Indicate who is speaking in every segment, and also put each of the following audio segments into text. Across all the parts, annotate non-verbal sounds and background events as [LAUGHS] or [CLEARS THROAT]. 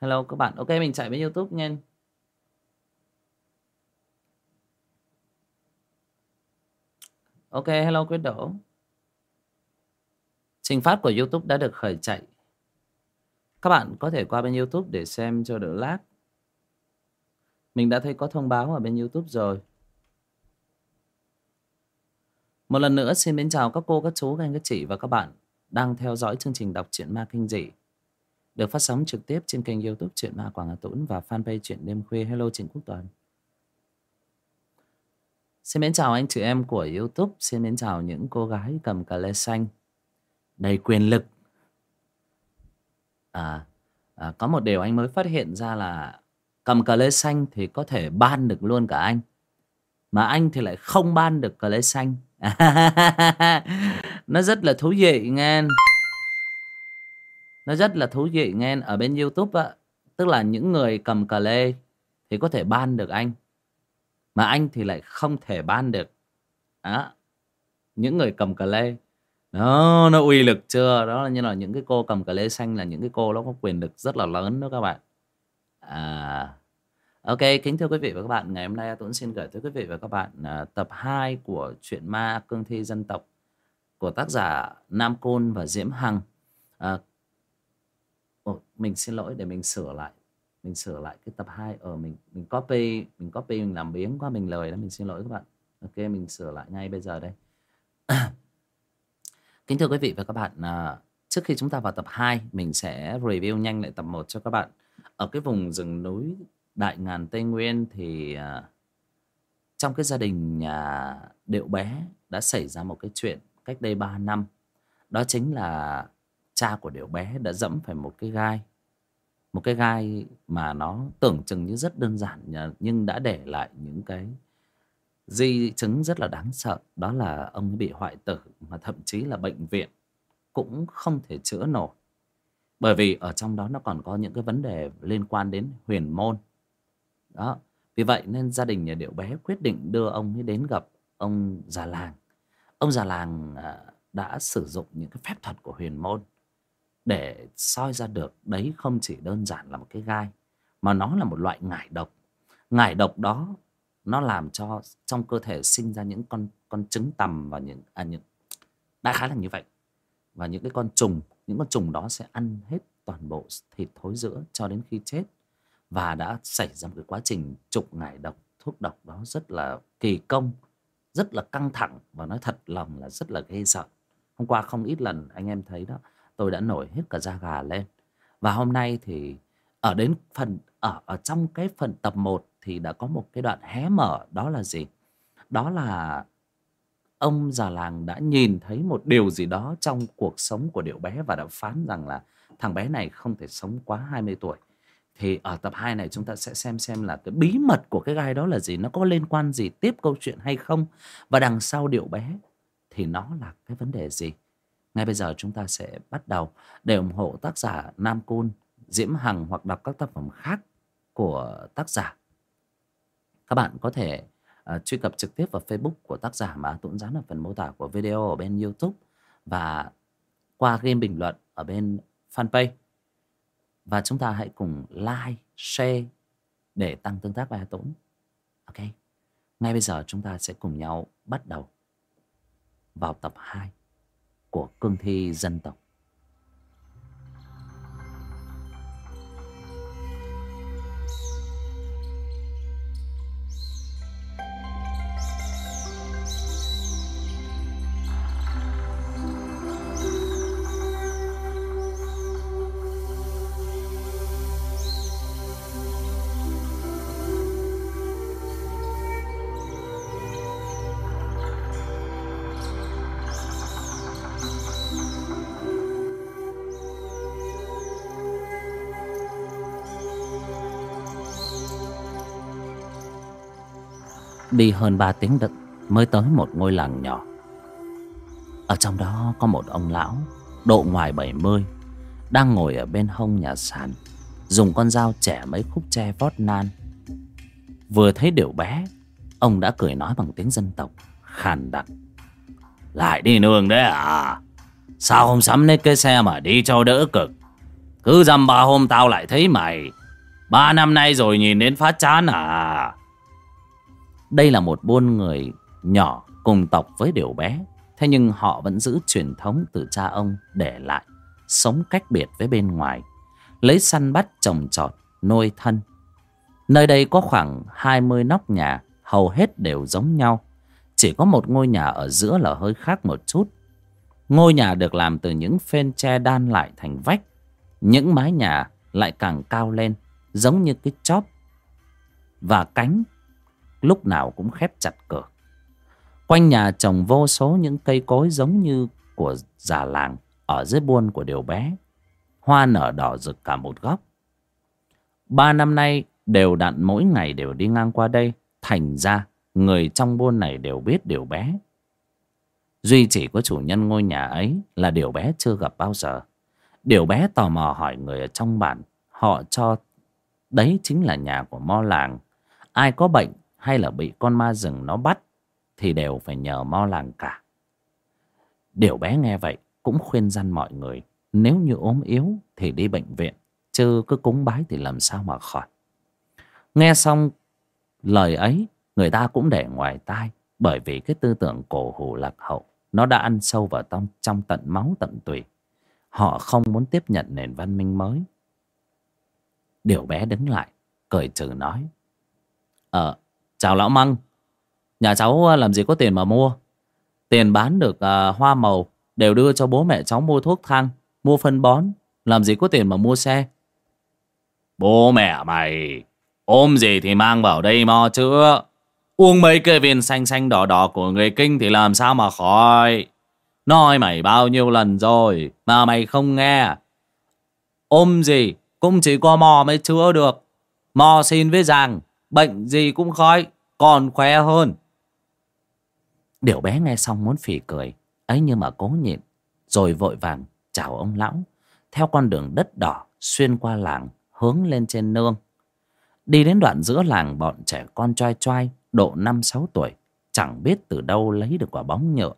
Speaker 1: hello các bạn. Ok mình chạy bên youtube nhanh. ok hello quyết đỗ. Trình phát của youtube đã được khởi chạy. Các bạn có thể qua bên youtube để xem cho đỡ lát mình đã thấy có thông báo ở bên youtube rồi. Một lần nữa xin mến chào các cô, các chú, các anh, các chị và các bạn đang theo dõi chương trình đọc truyện ma kinh dị được phát sóng trực tiếp trên kênh youtube chuyện Ma Quảng Hà Tũng và fanpage chuyện Đêm Khuya Hello Trịnh Quốc Toàn. Xin mến chào anh chị em của youtube, xin mến chào những cô gái cầm cà lê xanh đầy quyền lực. À, à, có một điều anh mới phát hiện ra là cầm cà lê xanh thì có thể ban được luôn cả anh. Mà anh thì lại không ban được cà lê xanh. [LAUGHS] Nó rất là thú vị nghe nó rất là thú vị nghe ở bên youtube á. Tức là những người cầm cờ lê thì có thể ban được anh mà anh thì lại không thể ban được. Đó những người cầm cờ lê. Nó nó uy lực chưa? Đó là như là những cái cô cầm cờ lê xanh là những cái cô nó có quyền lực rất là lớn đó các bạn. À ok kính thưa quý vị và các bạn. Ngày hôm nay tuấn xin gửi tới quý vị và các bạn à, tập 2 của truyện ma cương thi dân tộc của tác giả nam côn và diễm hằng. À, mình xin lỗi để mình sửa lại. Mình sửa lại cái tập 2 ở ờ, mình mình copy mình copy mình làm biếng quá mình lời đó mình xin lỗi các bạn. Ok mình sửa lại ngay bây giờ đây. [CLEARS THROAT] Kính thưa quý vị và các bạn à, trước khi chúng ta vào tập 2 mình sẽ review nhanh lại tập 1 cho các bạn. Ở cái vùng rừng núi đại ngàn tây nguyên thì à, trong cái gia đình nhà điệu bé đã xảy ra một cái chuyện cách đây 3 năm. Đó chính là cha của điệu bé đã dẫm phải một cái gai một cái gai mà nó tưởng chừng như rất đơn giản nhưng đã để lại những cái di chứng rất là đáng sợ. Đó là ông ấy bị hoại tử, mà thậm chí là bệnh viện cũng không thể chữa nổi. Bởi vì ở trong đó nó còn có những cái vấn đề liên quan đến huyền môn. Đó, vì vậy nên gia đình nhà điệu bé quyết định đưa ông ấy đến gặp ông già làng. Ông già làng à, đã sử dụng những cái phép thuật của huyền môn để soi ra được, đấy không chỉ đơn giản là một cái gai, mà nó là một loại ngải độc. Ngải độc đó, nó làm cho trong cơ thể sinh ra những con con trứng tầm và những à những đại khái là như vậy. Và những cái con trùng, những con trùng đó sẽ ăn hết toàn bộ thịt thối giữa cho đến khi chết. Và đã xảy ra một cái quá trình trục ngải độc, thuốc độc đó rất là kỳ công, rất là căng thẳng và nói thật lòng là rất là ghê sợ. Hôm qua không ít lần anh em thấy đó tôi đã nổi hết cả da gà lên. Và hôm nay thì ở đến phần, ở ở trong cái phần tập 1 thì đã có một cái đoạn hé mở, đó là gì? Đó là ông già làng đã nhìn thấy một điều gì đó trong cuộc sống của điệu bé và đã phán rằng là thằng bé này không thể sống quá 20 tuổi. Thì ở tập 2 này chúng ta sẽ xem xem là cái bí mật của cái gai đó là gì, nó có liên quan gì, tiếp câu chuyện hay không? Và đằng sau điệu bé thì nó là cái vấn đề gì? Ngay bây giờ chúng ta sẽ bắt đầu để ủng hộ tác giả Nam Côn, Diễm Hằng hoặc đọc các tác phẩm khác của tác giả. Các bạn có thể uh, truy cập trực tiếp vào Facebook của tác giả mà Tuấn dán ở phần mô tả của video ở bên YouTube và qua game bình luận ở bên fanpage. Và chúng ta hãy cùng like, share để tăng tương tác với Tuấn. Ok. Ngay bây giờ chúng ta sẽ cùng nhau bắt đầu vào tập 2 của cương thi dân tộc. Đi hơn 3 tiếng đất mới tới một ngôi làng nhỏ. Ở trong đó có một ông lão, Độ ngoài 70 Đang ngồi ở bên hông nhà sàn, Dùng con dao chẻ mấy khúc tre vót nan. Vừa thấy điều bé, Ông đã cười nói bằng tiếng dân tộc, Khàn đặc. Lại đi nương đấy à? Sao không sắm lấy cái xe mà đi cho đỡ cực? Cứ dăm ba hôm tao lại thấy mày. Ba năm nay rồi nhìn đến phát chán à? Đây là một buôn người nhỏ cùng tộc với điều bé. Thế nhưng họ vẫn giữ truyền thống từ cha ông để lại Sống cách biệt với bên ngoài. Lấy săn bắt trồng trọt, nuôi thân. Nơi đây có khoảng 20 nóc nhà Hầu hết đều giống nhau. Chỉ có một ngôi nhà ở giữa là hơi khác một chút. Ngôi nhà được làm từ những phên tre đan lại thành vách. Những mái nhà lại càng cao lên Giống như cái chóp Và cánh Lúc nào cũng khép chặt cửa. Quanh nhà trồng vô số những cây cối giống như của già làng Ở dưới buôn của điều bé. Hoa nở đỏ rực cả một góc. Ba năm nay đều đặn mỗi ngày đều đi ngang qua đây, Thành ra người trong buôn này đều biết điều bé. Duy chỉ có chủ nhân ngôi nhà ấy là điều bé chưa gặp bao giờ. Điều bé tò mò hỏi người ở trong bản, Họ cho, đấy chính là nhà của mo làng. Ai có bệnh hay là bị con ma rừng nó bắt Thì đều phải nhờ mo làng cả. Điều bé nghe vậy cũng khuyên răn mọi người Nếu như ốm yếu thì đi bệnh viện Chứ cứ cúng bái thì làm sao mà khỏi. Nghe xong lời ấy Người ta cũng để ngoài tai Bởi vì cái tư tưởng cổ hủ lạc hậu Nó đã ăn sâu vào trong, trong tận máu tận tủy. Họ không muốn tiếp nhận nền văn minh mới. Điều bé đứng lại Cười trừ nói Ờ chào lão măng. Nhà cháu à, làm gì có tiền mà mua? Tiền bán được à, hoa màu Đều đưa cho bố mẹ cháu mua thuốc thang Mua phân bón. Làm gì có tiền mà mua xe? Bố mẹ mày Ôm gì thì mang vào đây mo chữa Uống mấy cái viên xanh xanh đỏ đỏ của người kinh Thì làm sao mà khỏi? Nói mày bao nhiêu lần rồi Mà mày không nghe? Ôm gì cũng chỉ có mò mới chữa được. Mò xin với rằng Bệnh gì cũng khói, Còn khỏe hơn. Điều bé nghe xong muốn phì cười, ấy nhưng mà cố nhịn, Rồi vội vàng chào ông lão, Theo con đường đất đỏ Xuyên qua làng, hướng lên trên nương. Đi đến đoạn giữa làng, Bọn trẻ con trai trai, Độ năm, sáu tuổi, Chẳng biết từ đâu lấy được quả bóng nhựa.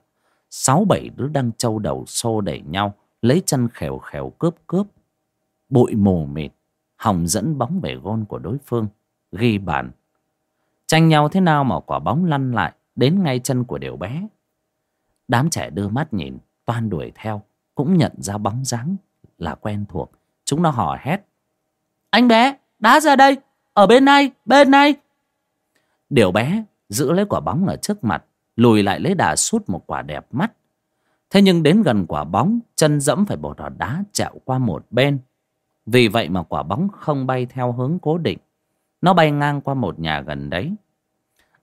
Speaker 1: Sáu, bảy đứa đang trâu đầu xô đẩy nhau, Lấy chân khèo khèo cướp cướp. Bụi mù mịt, hòng dẫn bóng về gôn của đối phương ghi bàn. Tranh nhau thế nào mà quả bóng lăn lại đến ngay chân của điều bé. Đám trẻ đưa mắt nhìn, toan đuổi theo, cũng nhận ra bóng dáng là quen thuộc. Chúng nó hò hét. Anh bé, đá ra đây, ở bên này bên này. Điều bé giữ lấy quả bóng ở trước mặt, lùi lại lấy đà sút một quả đẹp mắt. Thế nhưng đến gần quả bóng, chân dẫm phải bột đá trẹo qua một bên. Vì vậy mà quả bóng không bay theo hướng cố định. Nó bay ngang qua một nhà gần đấy.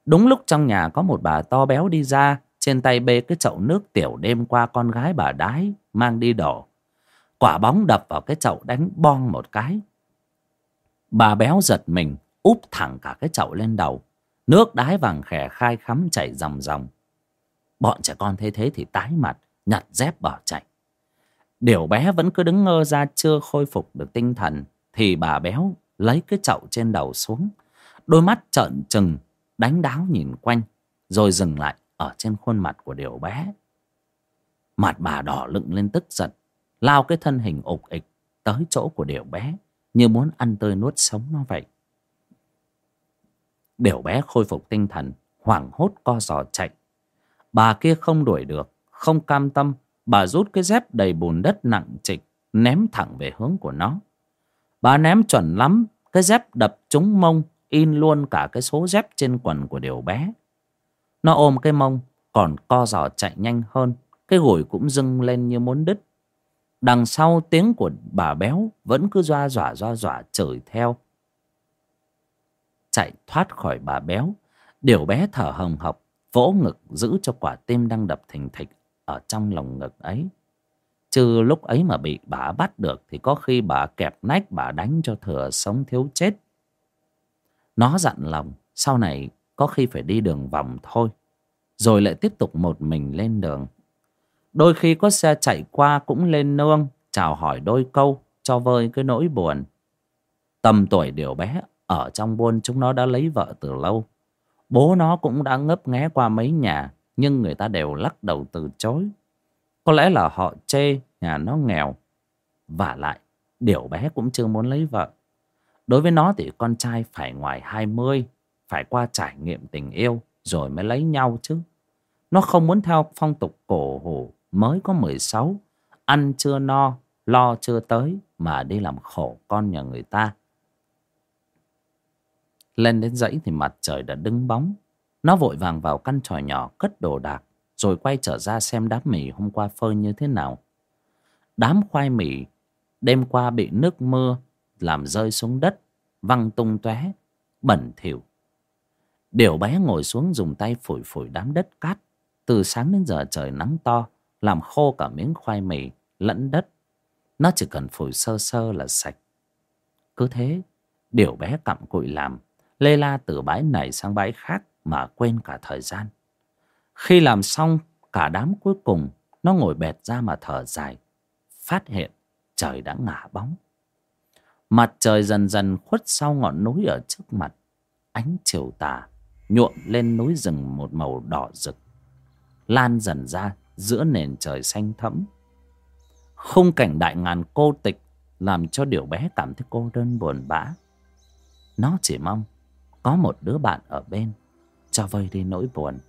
Speaker 1: Đúng lúc trong nhà có một bà to béo đi ra, trên tay bê cái chậu nước tiểu đêm qua con gái bà đái mang đi đổ. Quả bóng đập vào cái chậu đánh bong một cái. Bà béo giật mình, úp thẳng cả cái chậu lên đầu. Nước đái vàng khè khai khắm chảy ròng ròng. Bọn trẻ con thấy thế thì tái mặt, nhặt dép bỏ chạy. Điều bé vẫn cứ đứng ngơ ra chưa khôi phục được tinh thần Thì bà béo lấy cái chậu trên đầu xuống. Đôi mắt trợn trừng, đánh đáo nhìn quanh, Rồi dừng lại ở trên khuôn mặt của điều bé. Mặt bà đỏ lựng lên tức giận, Lao cái thân hình ục ịch tới chỗ của điều bé, Như muốn ăn tươi nuốt sống nó vậy. Điều bé khôi phục tinh thần, Hoảng hốt co giò chạy. Bà kia không đuổi được, Không cam tâm, bà rút cái dép đầy bùn đất nặng trịch, ném thẳng về hướng của nó bà ném chuẩn lắm. Cái dép đập trúng mông, in luôn cả cái số dép trên quần của điều bé. Nó ôm cái mông, còn co giò chạy nhanh hơn. Cái gùi cũng dưng lên như muốn đứt. Đằng sau tiếng của bà béo vẫn cứ doa dọa doa dọa chửi theo. Chạy thoát khỏi bà béo, điều bé thở hồng hộc, vỗ ngực giữ cho quả tim đang đập thình thịch ở trong lòng ngực ấy chứ lúc ấy mà bị bà bắt được thì có khi bà kẹp nách, bà đánh cho thừa sống thiếu chết. Nó dặn lòng, sau này có khi phải đi đường vòng thôi. Rồi lại tiếp tục một mình lên đường. Đôi khi có xe chạy qua cũng lên nương, chào hỏi đôi câu, cho vơi cái nỗi buồn. Tầm tuổi điều bé, ở trong buôn chúng nó đã lấy vợ từ lâu. Bố nó cũng đã ngấp nghé qua mấy nhà, nhưng người ta đều lắc đầu từ chối. Có lẽ là họ chê nhà nó nghèo. Và lại Điểu bé cũng chưa muốn lấy vợ. Đối với nó thì con trai phải ngoài hai mươi, Phải qua trải nghiệm tình yêu Rồi mới lấy nhau chứ. Nó không muốn theo phong tục cổ hủ, Mới có mười sáu, Ăn chưa no, Lo chưa tới Mà đi làm khổ con nhà người ta. Lên đến dãy thì mặt trời đã đứng bóng. Nó vội vàng vào căn tròi nhỏ cất đồ đạc, Rồi quay trở ra xem đám mì hôm qua phơi như thế nào. Đám khoai mì đêm qua bị nước mưa làm rơi xuống đất, văng tung tóe, bẩn thỉu. Điều bé ngồi xuống dùng tay phủi phủi đám đất cát, từ sáng đến giờ trời nắng to, làm khô cả miếng khoai mì lẫn đất. Nó chỉ cần phủi sơ sơ là sạch. Cứ thế, điều bé cặm cụi làm, lê la từ bãi này sang bãi khác mà quên cả thời gian. Khi làm xong, cả đám cuối cùng nó ngồi bẹt ra mà thở dài phát hiện trời đã ngả bóng. Mặt trời dần dần khuất sau ngọn núi ở trước mặt. Ánh chiều tà nhuộm lên núi rừng một màu đỏ rực. Lan dần ra giữa nền trời xanh thẫm. Khung cảnh đại ngàn cô tịch làm cho điều bé cảm thấy cô đơn buồn bã. Nó chỉ mong có một đứa bạn ở bên cho vơi đi nỗi buồn.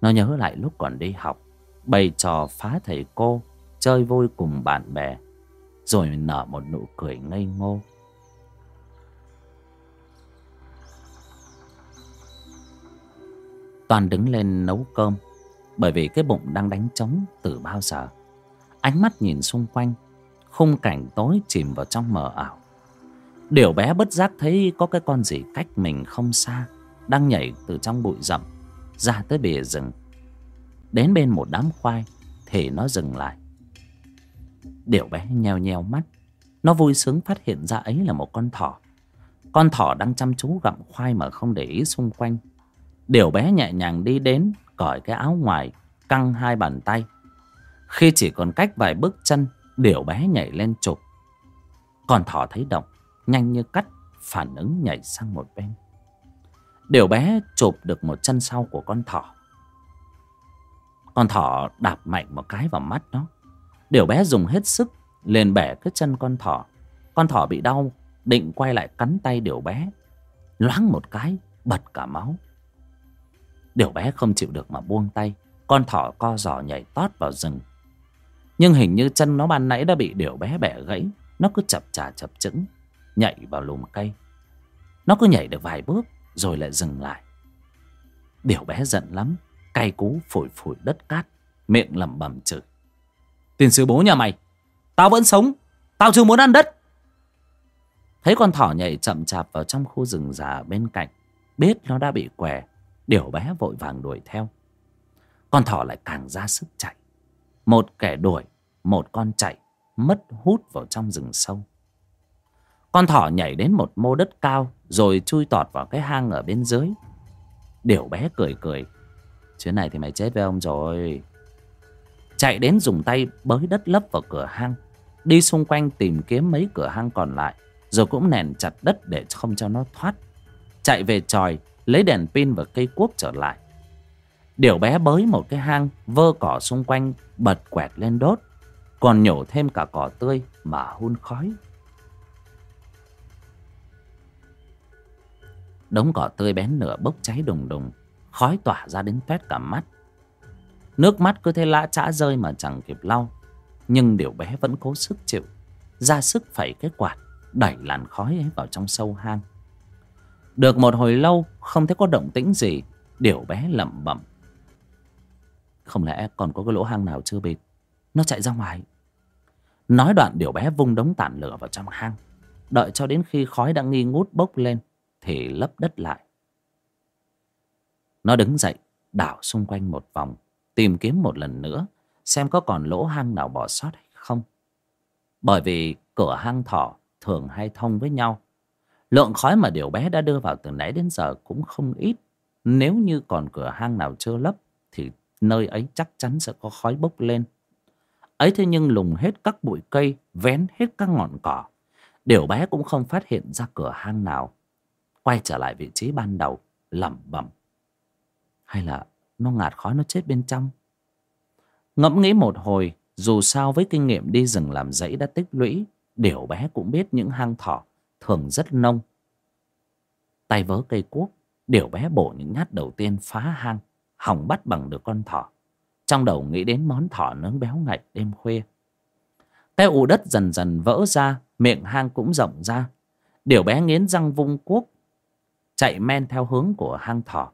Speaker 1: Nó nhớ lại lúc còn đi học, bày trò phá thầy cô chơi vui cùng bạn bè, rồi nở một nụ cười ngây ngô. Toàn đứng lên nấu cơm, bởi vì cái bụng đang đánh trống từ bao giờ. Ánh mắt nhìn xung quanh, khung cảnh tối chìm vào trong mờ ảo. Điều bé bất giác thấy có cái con gì cách mình không xa, đang nhảy từ trong bụi rậm ra tới bìa rừng. Đến bên một đám khoai thì nó dừng lại điều bé nheo nheo mắt. Nó vui sướng phát hiện ra ấy là một con thỏ. Con thỏ đang chăm chú gặm khoai mà không để ý xung quanh. Điều bé nhẹ nhàng đi đến, Cởi cái áo ngoài, Căng hai bàn tay. Khi chỉ còn cách vài bước chân điều bé nhảy lên chụp. Con thỏ thấy động, Nhanh như cắt, Phản ứng nhảy sang một bên. Điều bé chụp được một chân sau của con thỏ. Con thỏ đạp mạnh một cái vào mắt nó. Điều bé dùng hết sức lên bẻ cái chân con thỏ. Con thỏ bị đau, Định quay lại cắn tay điều bé. Loáng một cái, bật cả máu. Điều bé không chịu được mà buông tay. Con thỏ co giò nhảy tót vào rừng. Nhưng hình như chân nó ban nãy đã bị điều bé bẻ gãy. Nó cứ chập chà chập chững, Nhảy vào lùm cây. Nó cứ nhảy được vài bước, Rồi lại dừng lại. Điều bé giận lắm, Cay cú phổi phổi đất cát, Miệng lẩm bẩm chửi. Tiền sư bố nhà mày. Tao vẫn sống, Tao chưa muốn ăn đất. Thấy con thỏ nhảy chậm chạp vào trong khu rừng già bên cạnh, Biết nó đã bị què, điều bé vội vàng đuổi theo. Con thỏ lại càng ra sức chạy. Một kẻ đuổi, Một con chạy, Mất hút vào trong rừng sâu. Con thỏ nhảy đến một mô đất cao, Rồi chui tọt vào cái hang ở bên dưới. Điều bé cười cười. Chuyến này thì mày chết với ông rồi chạy đến dùng tay bới đất lấp vào cửa hang, đi xung quanh tìm kiếm mấy cửa hang còn lại, rồi cũng nền chặt đất để không cho nó thoát. Chạy về tròi, lấy đèn pin và cây cuốc trở lại. Điều bé bới một cái hang, vơ cỏ xung quanh, bật quẹt lên đốt, còn nhổ thêm cả cỏ tươi mà hun khói. Đống cỏ tươi bén nửa bốc cháy đùng đùng, khói tỏa ra đến toét cả mắt. Nước mắt cứ thế lã chã rơi mà chẳng kịp lau. Nhưng điều bé vẫn cố sức chịu. Ra sức phải cái quạt, Đẩy làn khói ấy vào trong sâu hang. Được một hồi lâu, Không thấy có động tĩnh gì. Điều bé lẩm bẩm. Không lẽ còn có cái lỗ hang nào chưa bịt? Nó chạy ra ngoài. Nói đoạn điều bé vung đống tàn lửa vào trong hang. Đợi cho đến khi khói đã nghi ngút bốc lên, Thì lấp đất lại. Nó đứng dậy, Đảo xung quanh một vòng tìm kiếm một lần nữa, xem có còn lỗ hang nào bỏ sót hay không. Bởi vì cửa hang thỏ thường hay thông với nhau. Lượng khói mà điều bé đã đưa vào từ nãy đến giờ cũng không ít. Nếu như còn cửa hang nào chưa lấp, thì nơi ấy chắc chắn sẽ có khói bốc lên. Ấy thế nhưng lùng hết các bụi cây, vén hết các ngọn cỏ. Điều bé cũng không phát hiện ra cửa hang nào. Quay trở lại vị trí ban đầu, lẩm bẩm. Hay là nó ngạt khói nó chết bên trong ngẫm nghĩ một hồi dù sao với kinh nghiệm đi rừng làm rẫy đã tích lũy Điểu bé cũng biết những hang thỏ thường rất nông. Tay vớ cây cuốc, điểu bé bổ những nhát đầu tiên phá hang, hỏng bắt bằng được con thỏ. Trong đầu nghĩ đến món thỏ nướng béo ngậy đêm khuya. Cái ụ đất dần dần vỡ ra, miệng hang cũng rộng ra. Điểu bé nghiến răng vung cuốc, chạy men theo hướng của hang thỏ.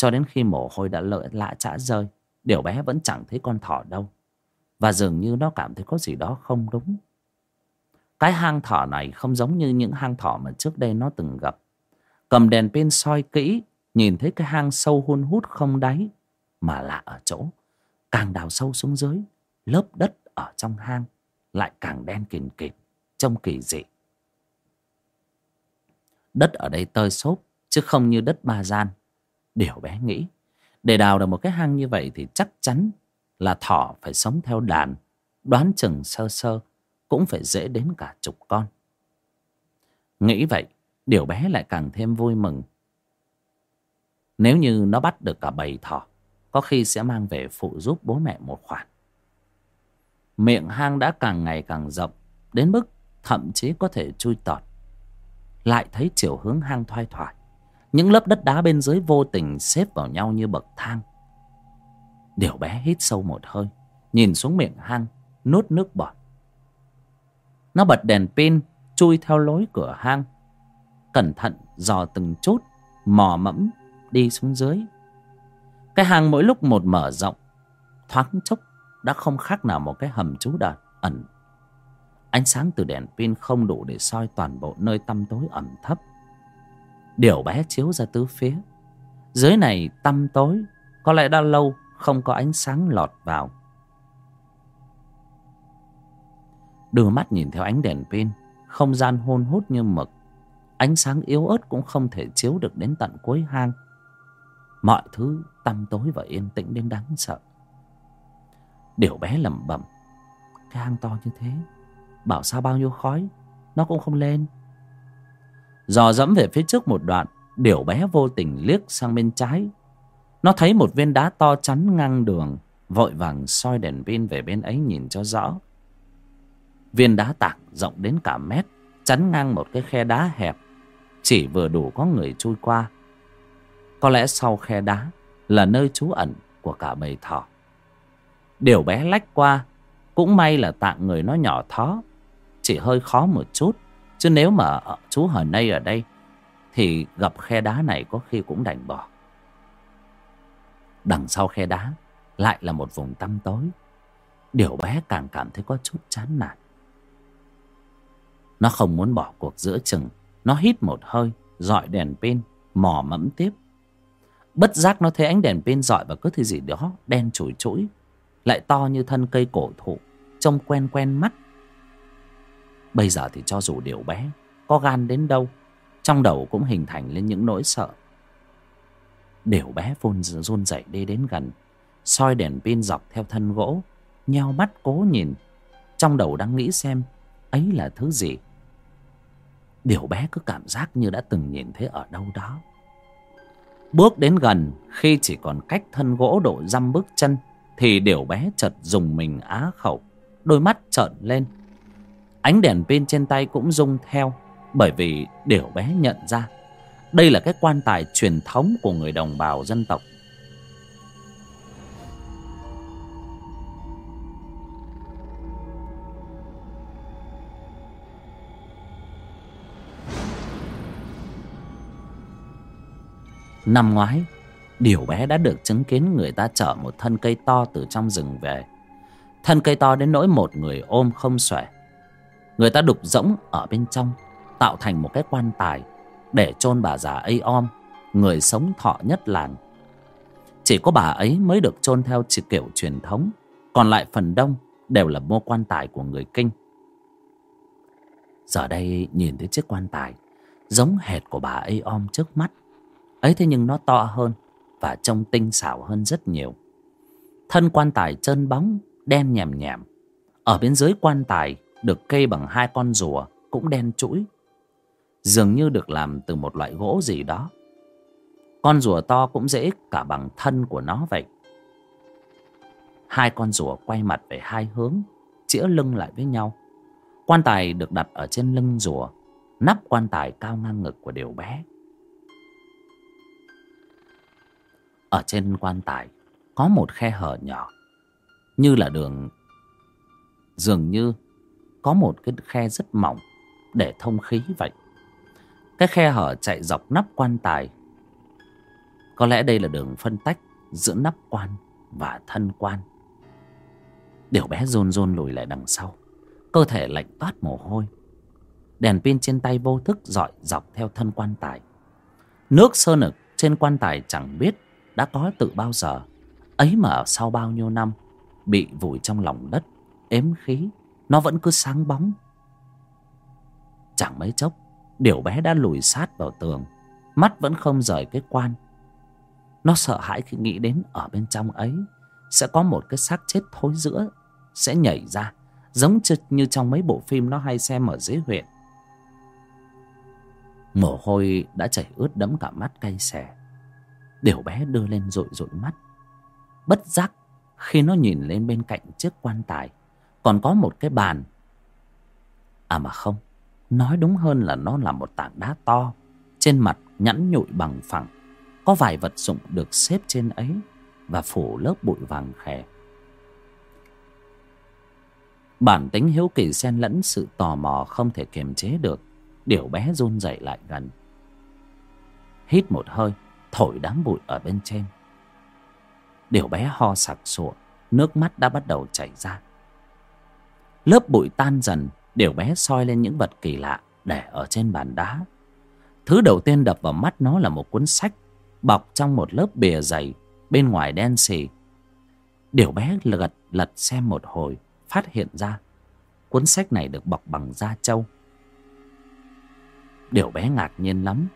Speaker 1: Cho đến khi mồ hôi đã lợi lạ trả rơi, điều bé vẫn chẳng thấy con thỏ đâu. Và dường như nó cảm thấy có gì đó không đúng. Cái hang thỏ này không giống như những hang thỏ mà trước đây nó từng gặp. Cầm đèn pin soi kỹ, nhìn thấy cái hang sâu hun hút không đáy. Mà lạ ở chỗ, càng đào sâu xuống dưới, lớp đất ở trong hang lại càng đen kìm kịp trông kỳ dị. Đất ở đây tơi xốp, chứ không như đất ba gian. Điều bé nghĩ, để đào được một cái hang như vậy thì chắc chắn là thỏ phải sống theo đàn, đoán chừng sơ sơ cũng phải dễ đến cả chục con. Nghĩ vậy, điều bé lại càng thêm vui mừng. Nếu như nó bắt được cả bầy thỏ, có khi sẽ mang về phụ giúp bố mẹ một khoản. Miệng hang đã càng ngày càng rộng, đến mức thậm chí có thể chui tọt. Lại thấy chiều hướng hang thoai thoải. Những lớp đất đá bên dưới vô tình xếp vào nhau như bậc thang. Điều bé hít sâu một hơi, nhìn xuống miệng hang, nuốt nước bọt. Nó bật đèn pin, chui theo lối cửa hang. Cẩn thận dò từng chút, mò mẫm đi xuống dưới. Cái hang mỗi lúc một mở rộng, thoáng chốc đã không khác nào một cái hầm trú đợt ẩn. Ánh sáng từ đèn pin không đủ để soi toàn bộ nơi tăm tối ẩm thấp. Điều bé chiếu ra tứ phía. Dưới này tăm tối, có lẽ đã lâu không có ánh sáng lọt vào. Đưa mắt nhìn theo ánh đèn pin Không gian hôn hút như mực Ánh sáng yếu ớt cũng không thể chiếu được đến tận cuối hang Mọi thứ tăm tối và yên tĩnh đến đáng sợ Điều bé lẩm bẩm Cái hang to như thế Bảo sao bao nhiêu khói Nó cũng không lên Dò dẫm về phía trước một đoạn Điều bé vô tình liếc sang bên trái. Nó thấy một viên đá to chắn ngang đường, Vội vàng soi đèn pin về bên ấy nhìn cho rõ. Viên đá tạc rộng đến cả mét, Chắn ngang một cái khe đá hẹp, Chỉ vừa đủ có người chui qua. Có lẽ sau khe đá Là nơi trú ẩn của cả bầy thỏ. Điều bé lách qua, Cũng may là tạng người nó nhỏ thó, Chỉ hơi khó một chút. Chứ nếu mà chú hờ nây ở đây, Thì gặp khe đá này có khi cũng đành bỏ. Đằng sau khe đá Lại là một vùng tăm tối. Điều bé càng cảm thấy có chút chán nản. Nó không muốn bỏ cuộc giữa chừng. Nó hít một hơi, dọi đèn pin, Mò mẫm tiếp. Bất giác nó thấy ánh đèn pin dọi vào cứ thứ gì đó Đen chủi chũi, Lại to như thân cây cổ thụ, Trông quen quen mắt. Bây giờ thì cho dù điều bé, Có gan đến đâu, Trong đầu cũng hình thành lên những nỗi sợ. Điều bé phun run dậy đi đến gần, soi đèn pin dọc theo thân gỗ, nheo mắt cố nhìn. Trong đầu đang nghĩ xem, ấy là thứ gì? Điều bé cứ cảm giác như đã từng nhìn thấy ở đâu đó. Bước đến gần, Khi chỉ còn cách thân gỗ độ dăm bước chân, Thì điều bé chợt dùng mình á khẩu, Đôi mắt trợn lên. Ánh đèn pin trên tay cũng rung theo, Bởi vì điều bé nhận ra, Đây là cái quan tài truyền thống của người đồng bào dân tộc. Năm ngoái, Điều bé đã được chứng kiến người ta chở một thân cây to từ trong rừng về. Thân cây to đến nỗi một người ôm không xuể. Người ta đục rỗng ở bên trong, Tạo thành một cái quan tài Để chôn bà già ấy om, Người sống thọ nhất làng. Chỉ có bà ấy mới được chôn theo kiểu truyền thống, Còn lại phần đông đều là mua quan tài của người kinh. Giờ đây nhìn thấy chiếc quan tài, Giống hệt của bà ấy om trước mắt. Ấy thế nhưng nó to hơn và trông tinh xảo hơn rất nhiều. Thân quan tài trơn bóng, đen nhèm nhèm. Ở bên dưới quan tài được kê bằng hai con rùa cũng đen chuỗi, dường như được làm từ một loại gỗ gì đó. Con rùa to cũng dễ cả bằng thân của nó vậy. Hai con rùa quay mặt về hai hướng chĩa lưng lại với nhau. Quan tài được đặt ở trên lưng rùa Nắp quan tài cao ngang ngực của điều bé. Ở trên quan tài Có một khe hở nhỏ Như là đường Dường như có một cái khe rất mỏng Để thông khí vậy. Cái khe hở chạy dọc nắp quan tài. Có lẽ đây là đường phân tách Giữa nắp quan và thân quan. Điều bé rôn rôn lùi lại đằng sau. Cơ thể lạnh toát mồ hôi. Đèn pin trên tay vô thức dọi dọc theo thân quan tài. Nước sơn ở trên quan tài chẳng biết đã có từ bao giờ. Ấy mà sau bao nhiêu năm Bị vùi trong lòng đất, Ếm khí nó vẫn cứ sáng bóng. Chẳng mấy chốc, Điều bé đã lùi sát vào tường. Mắt vẫn không rời cái quan. Nó sợ hãi khi nghĩ đến ở bên trong ấy, Sẽ có một cái xác chết thối giữa, Sẽ nhảy ra, Giống như trong mấy bộ phim nó hay xem ở dưới huyện. Mồ hôi đã chảy ướt đẫm cả mắt cay xè. Điều bé đưa lên rội rội mắt. Bất giác, khi nó nhìn lên bên cạnh chiếc quan tài còn có một cái bàn. À mà không, Nói đúng hơn là nó là một tảng đá to, Trên mặt nhẵn nhụi bằng phẳng. Có vài vật dụng được xếp trên ấy Và phủ lớp bụi vàng khè. Bản tính hiếu kỳ xen lẫn sự tò mò không thể kiềm chế được. Điều bé run rẩy lại gần. Hít một hơi, Thổi đám bụi ở bên trên. Điều bé ho sặc sụa, Nước mắt đã bắt đầu chảy ra. Lớp bụi tan dần Điều bé soi lên những vật kỳ lạ Để ở trên bàn đá. Thứ đầu tiên đập vào mắt nó là một cuốn sách, Bọc trong một lớp bìa dày, Bên ngoài đen xì. Điều bé lật lật xem một hồi, Phát hiện ra, Cuốn sách này được bọc bằng da trâu. Điều bé ngạc nhiên lắm.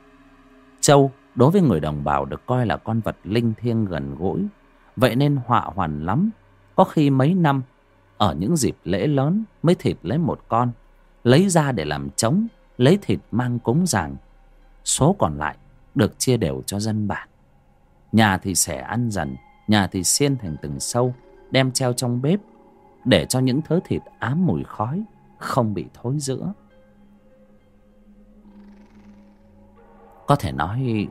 Speaker 1: Trâu, đối với người đồng bào, được coi là con vật linh thiêng gần gũi. Vậy nên họa hoàn lắm. Có khi mấy năm ở những dịp lễ lớn mới thịt lấy một con, lấy ra để làm trống, lấy thịt mang cúng giàng số còn lại được chia đều cho dân bản. Nhà thì xẻ ăn dần, nhà thì xiên thành từng sâu, đem treo trong bếp, để cho những thớ thịt ám mùi khói không bị thối rữa. Có thể nói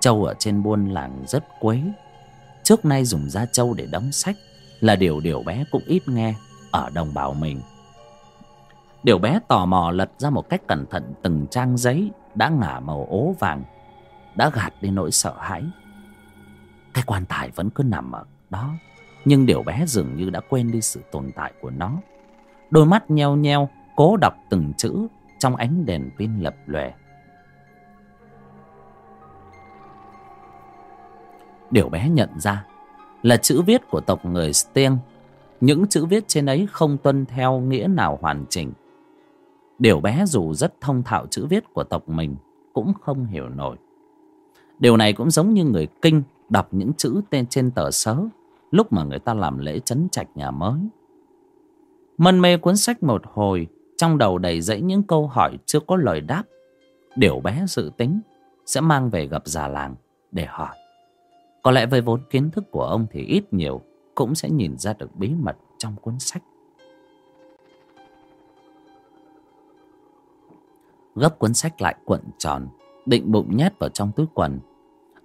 Speaker 1: Châu ở trên buôn làng rất quấy Trước nay dùng da trâu để đóng sách là điều điều bé cũng ít nghe Ở đồng bào mình. Điều bé tò mò lật ra một cách cẩn thận Từng trang giấy Đã ngả màu ố vàng, Đã gạt đi nỗi sợ hãi. Cái quan tài vẫn cứ nằm ở đó, Nhưng điều bé dường như đã quên đi sự tồn tại của nó. Đôi mắt nheo nheo, Cố đọc từng chữ Trong ánh đèn pin lập lòe. Điều bé nhận ra là chữ viết của tộc người Stieng. Những chữ viết trên ấy không tuân theo nghĩa nào hoàn chỉnh. Điều bé dù rất thông thạo chữ viết của tộc mình cũng không hiểu nổi. Điều này cũng giống như người kinh đọc những chữ tên trên tờ sớ lúc mà người ta làm lễ chấn trạch nhà mới. Mân mê cuốn sách một hồi, trong đầu đầy dẫy những câu hỏi chưa có lời đáp. Điều bé dự tính sẽ mang về gặp già làng để hỏi. Có lẽ với vốn kiến thức của ông thì ít nhiều cũng sẽ nhìn ra được bí mật trong cuốn sách. Gấp cuốn sách lại cuộn tròn, định bụng nhét vào trong túi quần.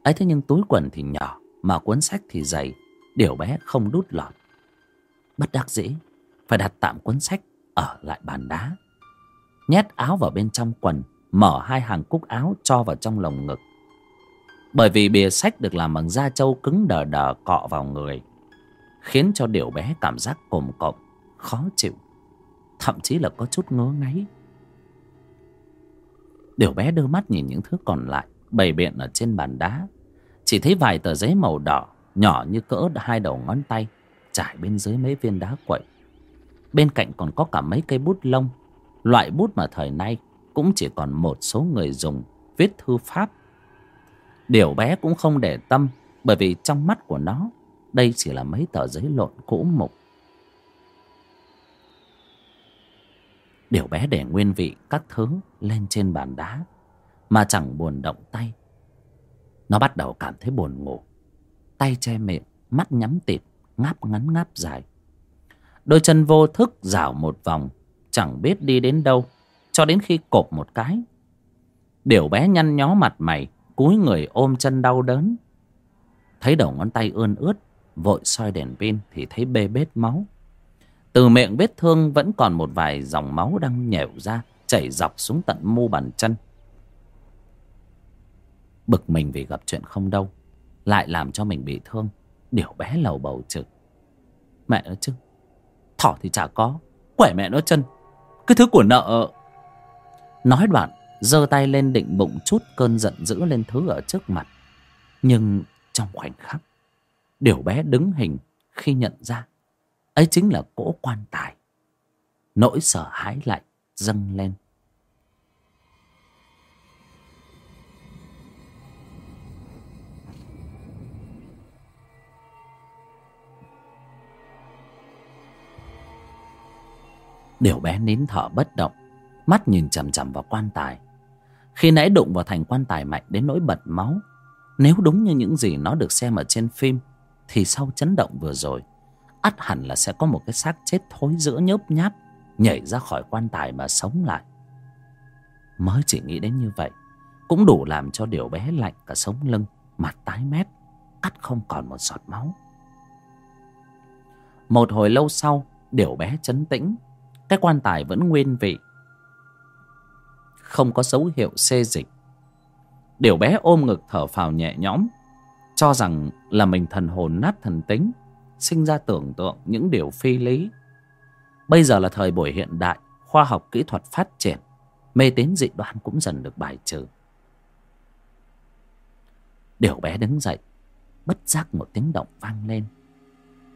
Speaker 1: ấy thế nhưng túi quần thì nhỏ, mà cuốn sách thì dày, điều bé không đút lọt. Bất đắc dĩ, phải đặt tạm cuốn sách ở lại bàn đá. Nhét áo vào bên trong quần, mở hai hàng cúc áo cho vào trong lồng ngực bởi vì bìa sách được làm bằng da trâu cứng đờ đờ cọ vào người, Khiến cho điều bé cảm giác cồm cộm, Khó chịu, Thậm chí là có chút ngớ ngáy. Điều bé đưa mắt nhìn những thứ còn lại, Bày biện ở trên bàn đá. Chỉ thấy vài tờ giấy màu đỏ, Nhỏ như cỡ hai đầu ngón tay, Trải bên dưới mấy viên đá quậy. Bên cạnh còn có cả mấy cây bút lông. Loại bút mà thời nay Cũng chỉ còn một số người dùng Viết thư pháp. Điều bé cũng không để tâm, Bởi vì trong mắt của nó, Đây chỉ là mấy tờ giấy lộn cũ mục. Điều bé để nguyên vị các thứ lên trên bàn đá, Mà chẳng buồn động tay. Nó bắt đầu cảm thấy buồn ngủ. Tay che miệng, Mắt nhắm tịt, Ngáp ngắn ngáp dài. Đôi chân vô thức dạo một vòng, chẳng biết đi đến đâu, cho đến khi cộp một cái. Điều bé nhăn nhó mặt mày cúi người ôm chân đau đớn. Thấy đầu ngón tay ươn ướt, vội soi đèn pin thì thấy bê bết máu. Từ miệng vết thương vẫn còn một vài dòng máu đang nhẻo ra, chảy dọc xuống tận mu bàn chân. Bực mình vì gặp chuyện không đâu, lại làm cho mình bị thương điều bé lầu bầu trực. Mẹ nó chứ, thỏ thì chả có, quẻ mẹ nó chân, cái thứ của nợ. Nói đoạn giơ tay lên định bụng chút cơn giận dữ lên thứ ở trước mặt. Nhưng trong khoảnh khắc, điều bé đứng hình khi nhận ra, ấy chính là cỗ quan tài. Nỗi sợ hãi lại dâng lên. Điều bé nín thở bất động mắt nhìn chằm chằm vào quan tài. Khi nãy đụng vào thành quan tài mạnh đến nỗi bật máu, nếu đúng như những gì nó được xem ở trên phim, thì sau chấn động vừa rồi, ắt hẳn là sẽ có một cái xác chết thối giữa nhớp nháp nhảy ra khỏi quan tài mà sống lại. Mới chỉ nghĩ đến như vậy, cũng đủ làm cho điều bé lạnh cả sống lưng mặt tái mét, cắt không còn một giọt máu. Một hồi lâu sau, điều bé chấn tĩnh, cái quan tài vẫn nguyên vị không có dấu hiệu xê dịch. Điều bé ôm ngực thở phào nhẹ nhõm, cho rằng là mình thần hồn nát thần tính, sinh ra tưởng tượng những điều phi lý. Bây giờ là thời buổi hiện đại, khoa học kỹ thuật phát triển, mê tín dị đoan cũng dần được bài trừ. Điều bé đứng dậy, bất giác một tiếng động vang lên.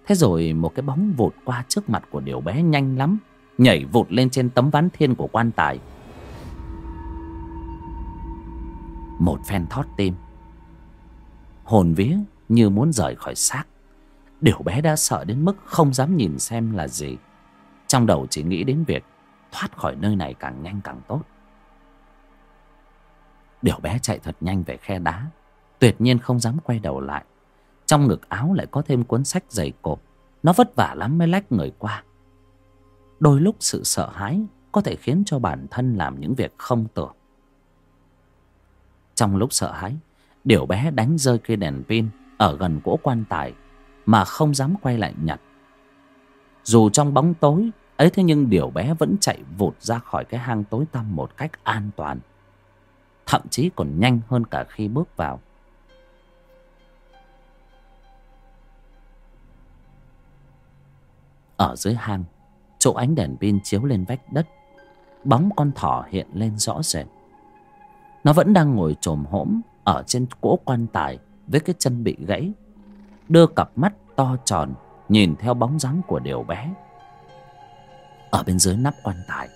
Speaker 1: Thế rồi một cái bóng vụt qua trước mặt của điều bé nhanh lắm, nhảy vụt lên trên tấm ván thiên của quan tài. Một phen thót tim. Hồn vía như muốn rời khỏi xác. Điều bé đã sợ đến mức không dám nhìn xem là gì. Trong đầu chỉ nghĩ đến việc thoát khỏi nơi này càng nhanh càng tốt. Điều bé chạy thật nhanh về khe đá, tuyệt nhiên không dám quay đầu lại. Trong ngực áo lại có thêm cuốn sách dày cộp. Nó vất vả lắm mới lách người qua. Đôi lúc sự sợ hãi có thể khiến cho bản thân làm những việc không tưởng trong lúc sợ hãi điểu bé đánh rơi cây đèn pin ở gần cỗ quan tài mà không dám quay lại nhặt. Dù trong bóng tối, ấy thế nhưng điểu bé vẫn chạy vụt ra khỏi cái hang tối tăm một cách an toàn. Thậm chí còn nhanh hơn cả khi bước vào. Ở dưới hang, chỗ ánh đèn pin chiếu lên vách đất, bóng con thỏ hiện lên rõ rệt nó vẫn đang ngồi trồm hổm ở trên cỗ quan tài với cái chân bị gãy, đưa cặp mắt to tròn nhìn theo bóng dáng của điều bé. Ở bên dưới nắp quan tài,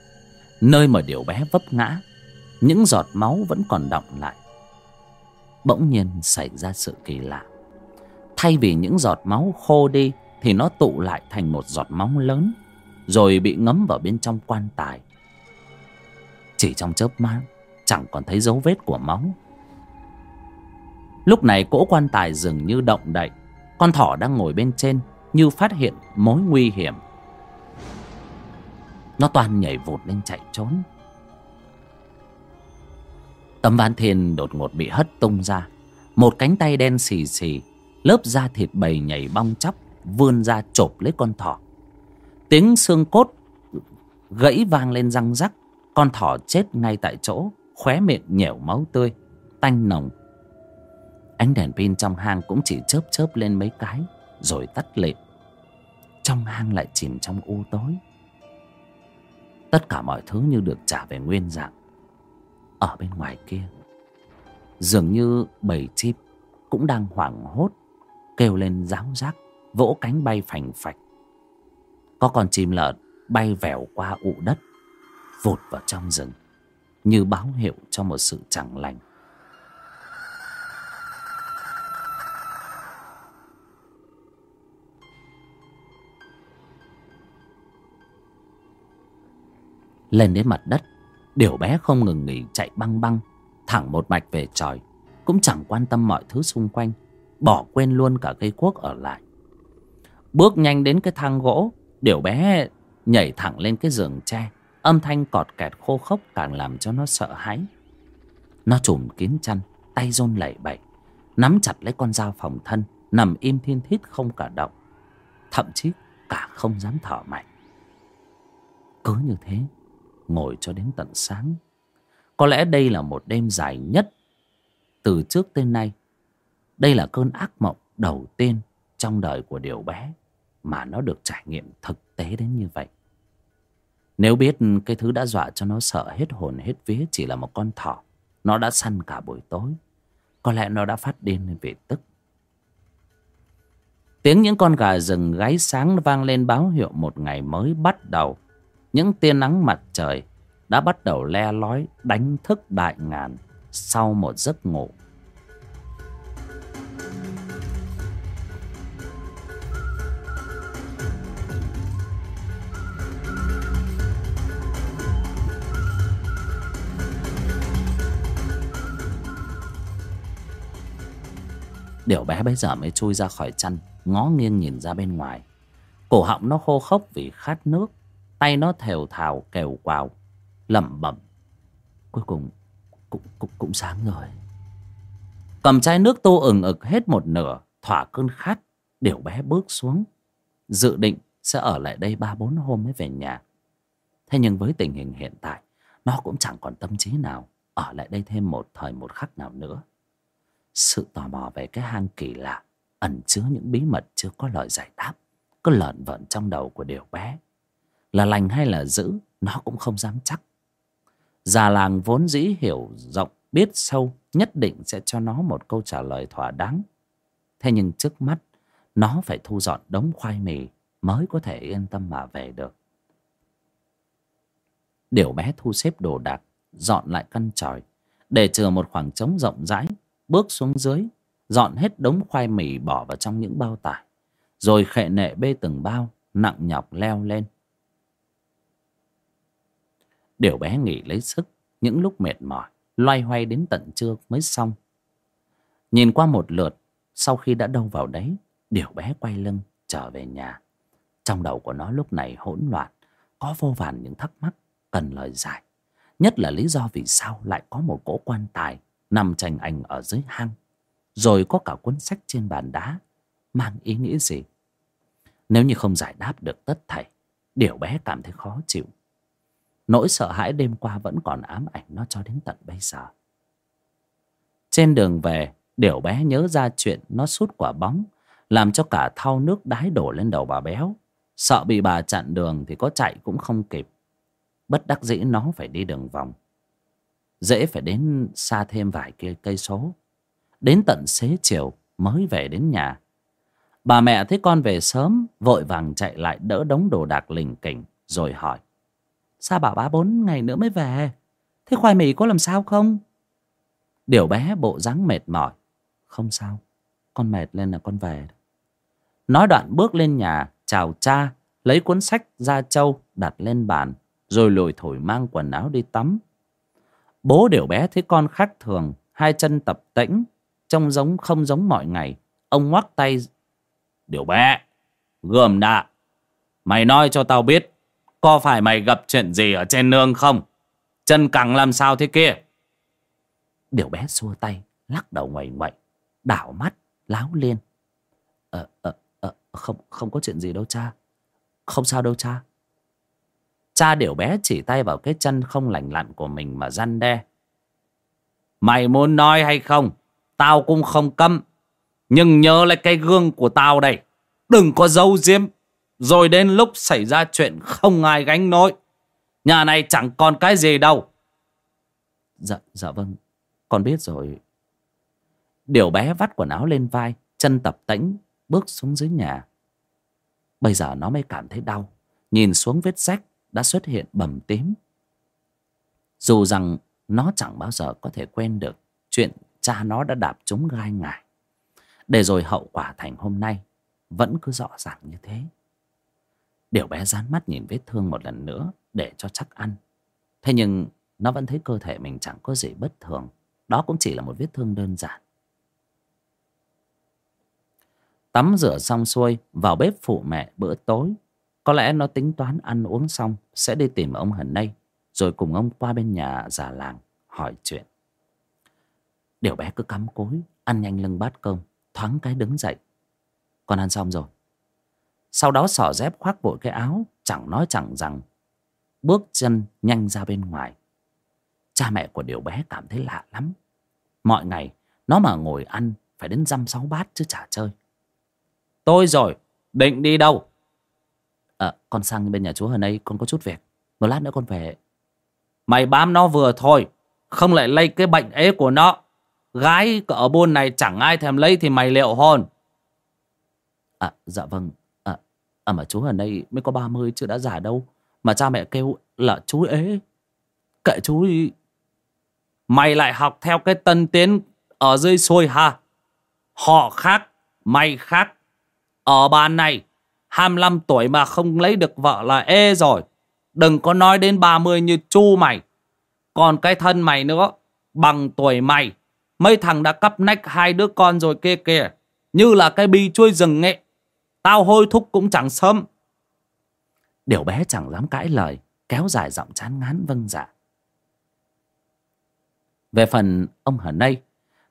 Speaker 1: nơi mà điều bé vấp ngã, những giọt máu vẫn còn đọng lại. Bỗng nhiên xảy ra sự kỳ lạ. Thay vì những giọt máu khô đi thì nó tụ lại thành một giọt máu lớn, rồi bị ngấm vào bên trong quan tài. Chỉ trong chớp mắt chẳng còn thấy dấu vết của máu. Lúc này cỗ quan tài dường như động đậy, con thỏ đang ngồi bên trên như phát hiện mối nguy hiểm. Nó toàn nhảy vụt lên chạy trốn. Tấm ván thiên đột ngột bị hất tung ra, một cánh tay đen xì xì, lớp da thịt bầy nhảy bong chóc, vươn ra chộp lấy con thỏ. Tiếng xương cốt gãy vang lên răng rắc, con thỏ chết ngay tại chỗ khóe miệng nhẻo máu tươi, tanh nồng. Ánh đèn pin trong hang cũng chỉ chớp chớp lên mấy cái, rồi tắt lịm. Trong hang lại chìm trong u tối. Tất cả mọi thứ như được trả về nguyên dạng, ở bên ngoài kia. Dường như bầy chim cũng đang hoảng hốt, kêu lên ráo rác, vỗ cánh bay phành phạch. Có con chim lợn bay vèo qua ụ đất, vụt vào trong rừng như báo hiệu cho một sự chẳng lành. Lên đến mặt đất, điều bé không ngừng nghỉ chạy băng băng, thẳng một mạch về tròi cũng chẳng quan tâm mọi thứ xung quanh, bỏ quên luôn cả cây cuốc ở lại. Bước nhanh đến cái thang gỗ, điều bé nhảy thẳng lên cái giường tre âm thanh cọt kẹt khô khốc càng làm cho nó sợ hãi. Nó trùm kín chăn, tay run lẩy bẩy, nắm chặt lấy con dao phòng thân, nằm im thiên thít không cả động. Thậm chí cả không dám thở mạnh. Cứ như thế, ngồi cho đến tận sáng. Có lẽ đây là một đêm dài nhất từ trước tới nay. Đây là cơn ác mộng đầu tiên trong đời của điều bé mà nó được trải nghiệm thực tế đến như vậy nếu biết cái thứ đã dọa cho nó sợ hết hồn, hết vía chỉ là một con thỏ, nó đã săn cả buổi tối, có lẽ nó đã phát điên lên vì tức. Tiếng những con gà rừng gáy sáng vang lên báo hiệu một ngày mới bắt đầu. Những tia nắng mặt trời đã bắt đầu le lói, đánh thức đại ngàn sau một giấc ngủ. Điều bé bây giờ mới chui ra khỏi chăn Ngó nghiêng nhìn ra bên ngoài. Cổ họng nó khô khốc vì khát nước Tay nó thều thào kèo quào lẩm bẩm. Cuối cùng cũng, cũng, cũng sáng rồi. Cầm chai nước tô ừng ực hết một nửa Thỏa cơn khát điều bé bước xuống. Dự định sẽ ở lại đây ba bốn hôm mới về nhà. Thế nhưng với tình hình hiện tại Nó cũng chẳng còn tâm trí nào Ở lại đây thêm một thời một khắc nào nữa sự tò mò về cái hang kỳ lạ ẩn chứa những bí mật chưa có lời giải đáp, cứ lợn vợn trong đầu của điều bé. Là lành hay là dữ, nó cũng không dám chắc. Già làng vốn dĩ hiểu rộng, biết sâu, nhất định sẽ cho nó một câu trả lời thỏa đáng. Thế nhưng trước mắt, nó phải thu dọn đống khoai mì mới có thể yên tâm mà về được. Điều bé thu xếp đồ đạc, dọn lại căn tròi, để chừa một khoảng trống rộng rãi bước xuống dưới, dọn hết đống khoai mì bỏ vào trong những bao tải, rồi khệ nệ bê từng bao, nặng nhọc leo lên. Điều bé nghỉ lấy sức, những lúc mệt mỏi, loay hoay đến tận trưa mới xong. Nhìn qua một lượt, sau khi đã đâu vào đấy, điều bé quay lưng, trở về nhà. Trong đầu của nó lúc này hỗn loạn, có vô vàn những thắc mắc cần lời giải. Nhất là lý do vì sao lại có một cỗ quan tài nằm tranh ảnh ở dưới hang, rồi có cả cuốn sách trên bàn đá mang ý nghĩa gì? Nếu như không giải đáp được tất thảy, điều bé cảm thấy khó chịu. Nỗi sợ hãi đêm qua vẫn còn ám ảnh nó cho đến tận bây giờ. Trên đường về, điều bé nhớ ra chuyện nó sút quả bóng, làm cho cả thau nước đái đổ lên đầu bà béo. Sợ bị bà chặn đường thì có chạy cũng không kịp. Bất đắc dĩ nó phải đi đường vòng dễ phải đến xa thêm vài cây số. Đến tận xế chiều mới về đến nhà. Bà mẹ thấy con về sớm, vội vàng chạy lại đỡ đống đồ đạc lình kỉnh rồi hỏi, sao bảo ba bốn ngày nữa mới về? Thế khoai mì có làm sao không? Điều bé bộ dáng mệt mỏi, không sao, con mệt lên là con về. Nói đoạn bước lên nhà, chào cha, lấy cuốn sách ra châu đặt lên bàn, rồi lủi thổi mang quần áo đi tắm. Bố đều bé thấy con khác thường, Hai chân tập tĩnh, Trông giống không giống mọi ngày. Ông ngoắc tay, Điều bé, Gườm đạ Mày nói cho tao biết, Có phải mày gặp chuyện gì ở trên nương không? Chân cẳng làm sao thế kia? Điều bé xua tay, Lắc đầu ngoẩy ngoẩy, Đảo mắt, láo liên. Ờ ờ ờ Không không có chuyện gì đâu cha. Không sao đâu cha. Cha điểu bé chỉ tay vào cái chân không lành lặn của mình mà răn đe. Mày muốn nói hay không? Tao cũng không câm. Nhưng nhớ lại cái gương của tao đây. Đừng có giấu giếm. Rồi đến lúc xảy ra chuyện không ai gánh nổi. Nhà này chẳng còn cái gì đâu. Dạ, dạ vâng. Con biết rồi. Điều bé vắt quần áo lên vai, chân tập tĩnh, bước xuống dưới nhà. Bây giờ nó mới cảm thấy đau. Nhìn xuống vết rách đã xuất hiện bầm tím. Dù rằng nó chẳng bao giờ có thể quên được chuyện cha nó đã đạp trúng gai ngài, để rồi hậu quả thành hôm nay vẫn cứ rõ ràng như thế. Điều bé dán mắt nhìn vết thương một lần nữa để cho chắc ăn. Thế nhưng nó vẫn thấy cơ thể mình chẳng có gì bất thường. Đó cũng chỉ là một vết thương đơn giản. Tắm rửa xong xuôi vào bếp phụ mẹ bữa tối. Có lẽ nó tính toán ăn uống xong Sẽ đi tìm ông Hần Nay Rồi cùng ông qua bên nhà già làng Hỏi chuyện. Điều bé cứ cắm cối, Ăn nhanh lưng bát cơm, Thoáng cái đứng dậy. Con ăn xong rồi. Sau đó sỏ dép khoác vội cái áo, Chẳng nói chẳng rằng, Bước chân nhanh ra bên ngoài. Cha mẹ của điều bé cảm thấy lạ lắm. Mọi ngày, Nó mà ngồi ăn Phải đến dăm sáu bát chứ chả chơi. Tôi rồi, Định đi đâu? À con sang bên nhà chú hơn ấy Con có chút việc. Một lát nữa con về. Mày bám nó vừa thôi Không lại lây cái bệnh ế của nó. Gái ở buôn này chẳng ai thèm lấy Thì mày liệu hồn. À dạ vâng. À, à mà chú Hần đây mới có 30 chưa đã già đâu. Mà cha mẹ kêu là chú ế. Kệ chú đi. Mày lại học theo cái tân tiến Ở dưới xuôi ha. Họ khác Mày khác. Ở bàn này 25 tuổi mà không lấy được vợ là, ê rồi, Đừng có nói đến 30 như chu mày. Còn cái thân mày nữa, Bằng tuổi mày. Mấy thằng đã cắp nách hai đứa con rồi kia kìa. Như là cái bi chuôi rừng ấy. Tao hôi thúc cũng chẳng sớm. Điều bé chẳng dám cãi lời, Kéo dài giọng chán ngán vâng dạ. Về phần ông Hờ Nây,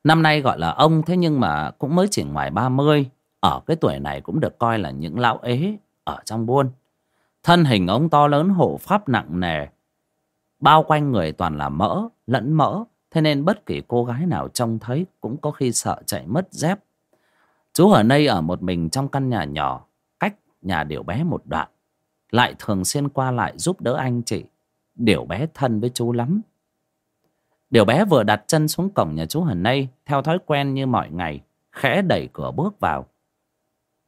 Speaker 1: Năm nay gọi là ông, thế nhưng mà cũng mới chỉ ngoài 30 ở cái tuổi này cũng được coi là những lão ế ở trong buôn. Thân hình ông to lớn, hộ pháp nặng nề, Bao quanh người toàn là mỡ, lẫn mỡ. Thế nên bất kỳ cô gái nào trông thấy Cũng có khi sợ chạy mất dép. Chú ở đây ở một mình trong căn nhà nhỏ, Cách nhà điểu bé một đoạn. Lại thường xuyên qua lại giúp đỡ anh chị. Điểu bé thân với chú lắm. Điều bé vừa đặt chân xuống cổng nhà chú Hần nay Theo thói quen như mọi ngày, Khẽ đẩy cửa bước vào.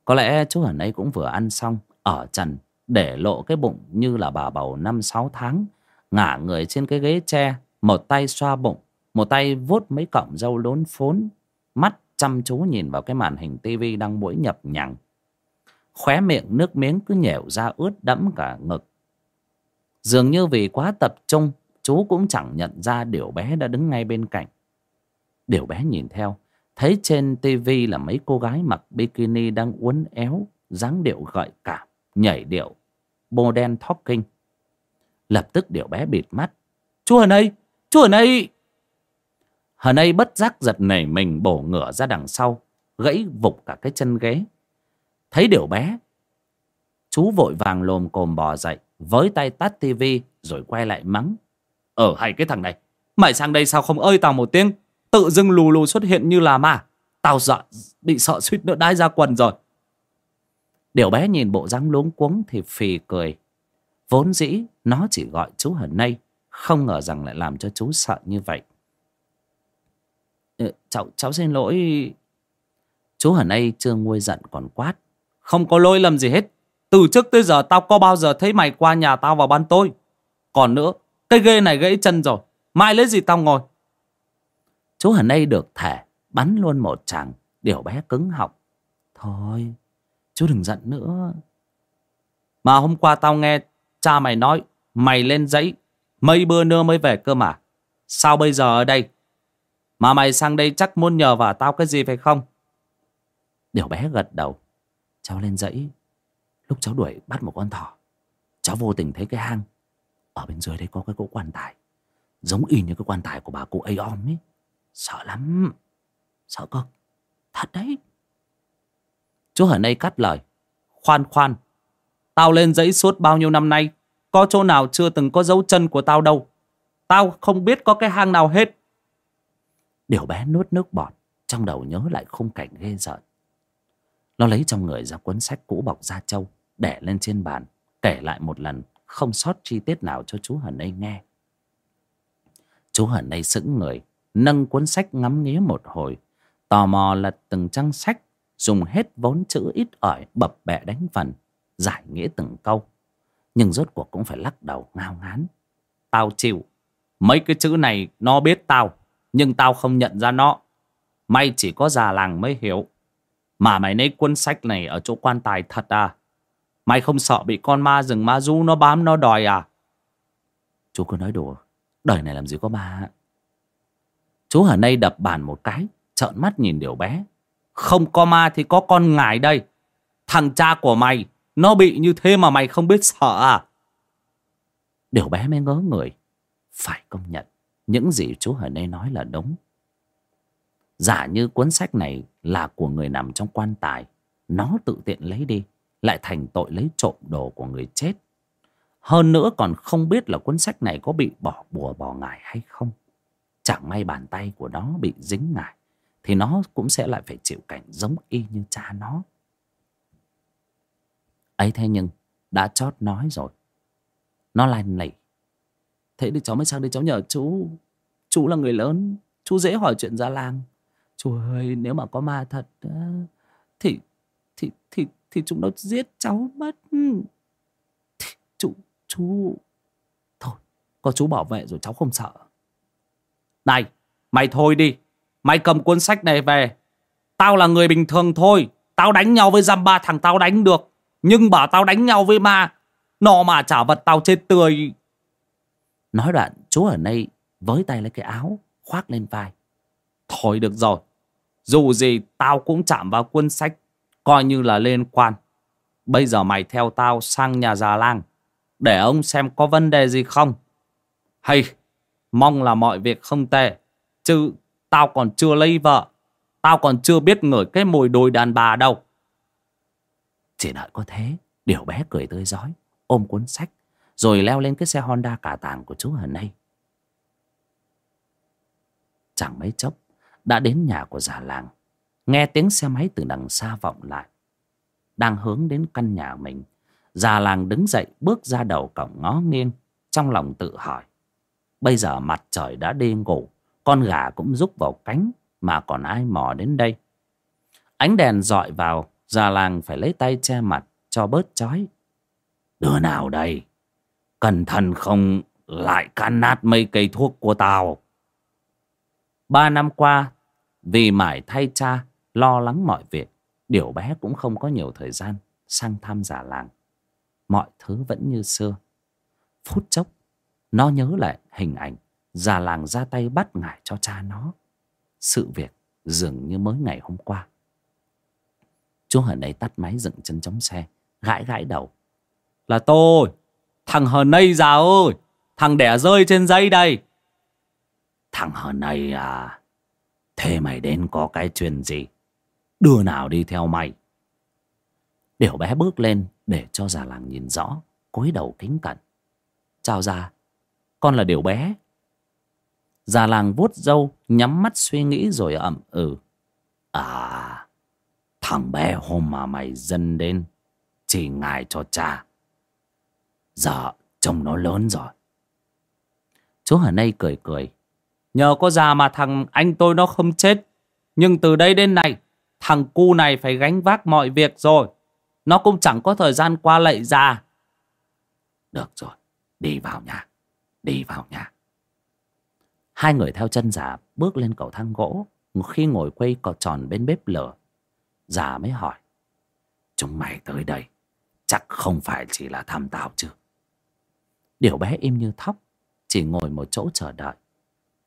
Speaker 1: Có lẽ chú ở đây cũng vừa ăn xong, Ở trần, Để lộ cái bụng như là bà bầu năm sáu tháng, Ngả người trên cái ghế tre, Một tay xoa bụng, Một tay vuốt mấy cọng râu lốn phốn, Mắt chăm chú nhìn vào cái màn hình tivi đang mũi nhập nhằng. Khóe miệng nước miếng cứ nhẻo ra ướt đẫm cả ngực. Dường như vì quá tập trung, Chú cũng chẳng nhận ra Điểu bé đã đứng ngay bên cạnh. Điểu bé nhìn theo Thấy trên tivi là mấy cô gái mặc bikini đang uốn éo, dáng điệu gợi cảm, Nhảy điệu Modern talking. Lập tức điệu bé bịt mắt. Chú hờn ây, chú hờn ây! Hờn ây bất giác giật nảy mình, bổ ngửa ra đằng sau, Gãy vục cả cái chân ghế. Thấy điệu bé, Chú vội vàng lồm cồm bò dậy, Với tay tắt tivi Rồi quay lại mắng. Ở hay cái thằng này, Mày sang đây sao không ơi tao một tiếng? Tự dưng lù lù xuất hiện như là ma. Tao sợ bị sợ suýt nữa đái ra quần rồi. Điều bé nhìn bộ dáng luống cuống thì phì cười. Vốn dĩ nó chỉ gọi chú Hần nay Không ngờ rằng lại làm cho chú sợ như vậy. Ừ, Cháu cháu xin lỗi. Chú Hần nay chưa nguôi giận còn quát. Không có lỗi lầm gì hết. Từ trước tới giờ tao có bao giờ thấy mày qua nhà tao vào ban tối. Còn nữa Cây ghê này gãy chân rồi. Mai lấy gì tao ngồi? Chú Hần đây được thể Bắn luôn một chàng Điều bé cứng họng. Thôi, chú đừng giận nữa. Mà hôm qua tao nghe Cha mày nói, Mày lên giấy, Mấy bữa nữa mới về cơ mà. Sao bây giờ ở đây? Mà mày sang đây chắc muốn nhờ vào tao cái gì phải không? Điều bé gật đầu. Cháu lên dãy Lúc cháu đuổi bắt một con thỏ, Cháu vô tình thấy cái hang. Ở bên dưới đây có cái cỗ quan tài, giống y như cái quan tài của bà cụ Aom ấy sợ lắm. Sợ cơ thật đấy. Chú ở đây cắt lời. Khoan khoan. Tao lên dãy suốt bao nhiêu năm nay có chỗ nào chưa từng có dấu chân của tao đâu. Tao không biết có cái hang nào hết. Điều bé nuốt nước bọt trong đầu nhớ lại khung cảnh ghê rợn. Nó lấy trong người ra cuốn sách cũ bọc da trâu để lên trên bàn kể lại một lần không sót chi tiết nào cho chú Hần ấy nghe. Chú Hần ấy sững người, nâng cuốn sách ngắm nghía một hồi, tò mò lật từng trang sách, dùng hết vốn chữ ít ỏi bập bẹ đánh phần, giải nghĩa từng câu. Nhưng rốt cuộc cũng phải lắc đầu ngao ngán. Tao chịu, mấy cái chữ này nó biết tao, nhưng tao không nhận ra nó. May chỉ có già làng mới hiểu. Mà mày lấy cuốn sách này ở chỗ quan tài thật à? Mày không sợ bị con ma rừng ma du nó bám nó đòi à? Chú cứ nói đùa. Đời này làm gì có ma. Chú ở đây đập bàn một cái. Trợn mắt nhìn điều bé. Không có ma thì có con ngài đây. Thằng cha của mày. Nó bị như thế mà mày không biết sợ à? Điều bé mới ngớ người. Phải công nhận, những gì chú ở nay nói là đúng. Giả như cuốn sách này là của người nằm trong quan tài, nó tự tiện lấy đi, lại thành tội lấy trộm đồ của người chết. Hơn nữa còn không biết là cuốn sách này có bị bỏ bùa bỏ ngải hay không. Chẳng may bàn tay của nó bị dính ngải, thì nó cũng sẽ lại phải chịu cảnh giống y như cha nó. ấy thế nhưng, đã chót nói rồi. Nó lanh lỉ. Thế thì cháu mới sang đây cháu nhờ chú. Chú là người lớn, chú dễ hỏi chuyện ra làng. Chú ơi, nếu mà có ma thật thì thì thì thì chúng nó giết cháu mất. Thì, chú chú thôi, có chú bảo vệ rồi cháu không sợ. Này, mày thôi đi. Mày cầm cuốn sách này về. Tao là người bình thường thôi. Tao đánh nhau với giam ba thằng tao đánh được. Nhưng bảo tao đánh nhau với ma. Nó mà trả vật tao chết tươi. Nói đoạn chú ở đây với tay lấy cái áo khoác lên vai. Thôi được rồi. Dù gì tao cũng chạm vào cuốn sách. Coi như là liên quan. Bây giờ mày theo tao sang nhà già lang. Để ông xem có vấn đề gì không. Hay mong là mọi việc không tệ. Chứ tao còn chưa lấy vợ. Tao còn chưa biết ngửi cái mùi đùi đàn bà đâu. Chỉ đợi có thế. Điều bé cười tươi giói. Ôm cuốn sách. Rồi leo lên cái xe Honda cả tàng của chú Hần Nay. Chẳng mấy chốc, đã đến nhà của già làng. Nghe tiếng xe máy từ đằng xa vọng lại. Đang hướng đến căn nhà mình. Già làng đứng dậy bước ra đầu cổng ngó nghiêng. Trong lòng tự hỏi. Bây giờ mặt trời đã đi ngủ. Con gà cũng rúc vào cánh. Mà còn ai mò đến đây. Ánh đèn dọi vào. Già làng phải lấy tay che mặt cho bớt chói. Đứa nào đây? Cẩn thận không lại can nát mấy cây thuốc của tao. Ba năm qua, vì mải thay cha, lo lắng mọi việc, Điều bé cũng không có nhiều thời gian sang thăm già làng. Mọi thứ vẫn như xưa. Phút chốc, nó nhớ lại hình ảnh già làng ra tay bắt ngải cho cha nó. Sự việc dường như mới ngày hôm qua. Chú hờn ấy tắt máy dựng chân chống xe, gãi gãi đầu. Là tôi, thằng hờn nây già ơi, thằng đẻ rơi trên dây đây. Thằng hờn này à, thế mày đến có cái chuyện gì? Đưa nào đi theo mày? Điều bé bước lên để cho già làng nhìn rõ, cúi đầu kính cẩn. Chào già, con là điều bé. Già làng vuốt râu, nhắm mắt suy nghĩ rồi ậm ừ. À, thằng bé hôm mà mày dân đến, chỉ ngài cho cha. Giờ trông nó lớn rồi. Chú ở nay cười cười. Nhờ có già mà thằng anh tôi nó không chết. Nhưng từ đây đến nay, thằng cu này phải gánh vác mọi việc rồi. Nó cũng chẳng có thời gian qua lạy già. Được rồi, đi vào nhà. Đi vào nhà. Hai người theo chân già bước lên cầu thang gỗ. Khi ngồi quay cò tròn bên bếp lửa. Già mới hỏi. Chúng mày tới đây. Chắc không phải chỉ là thăm tao chứ. Điều bé im như thóc. Chỉ ngồi một chỗ chờ đợi.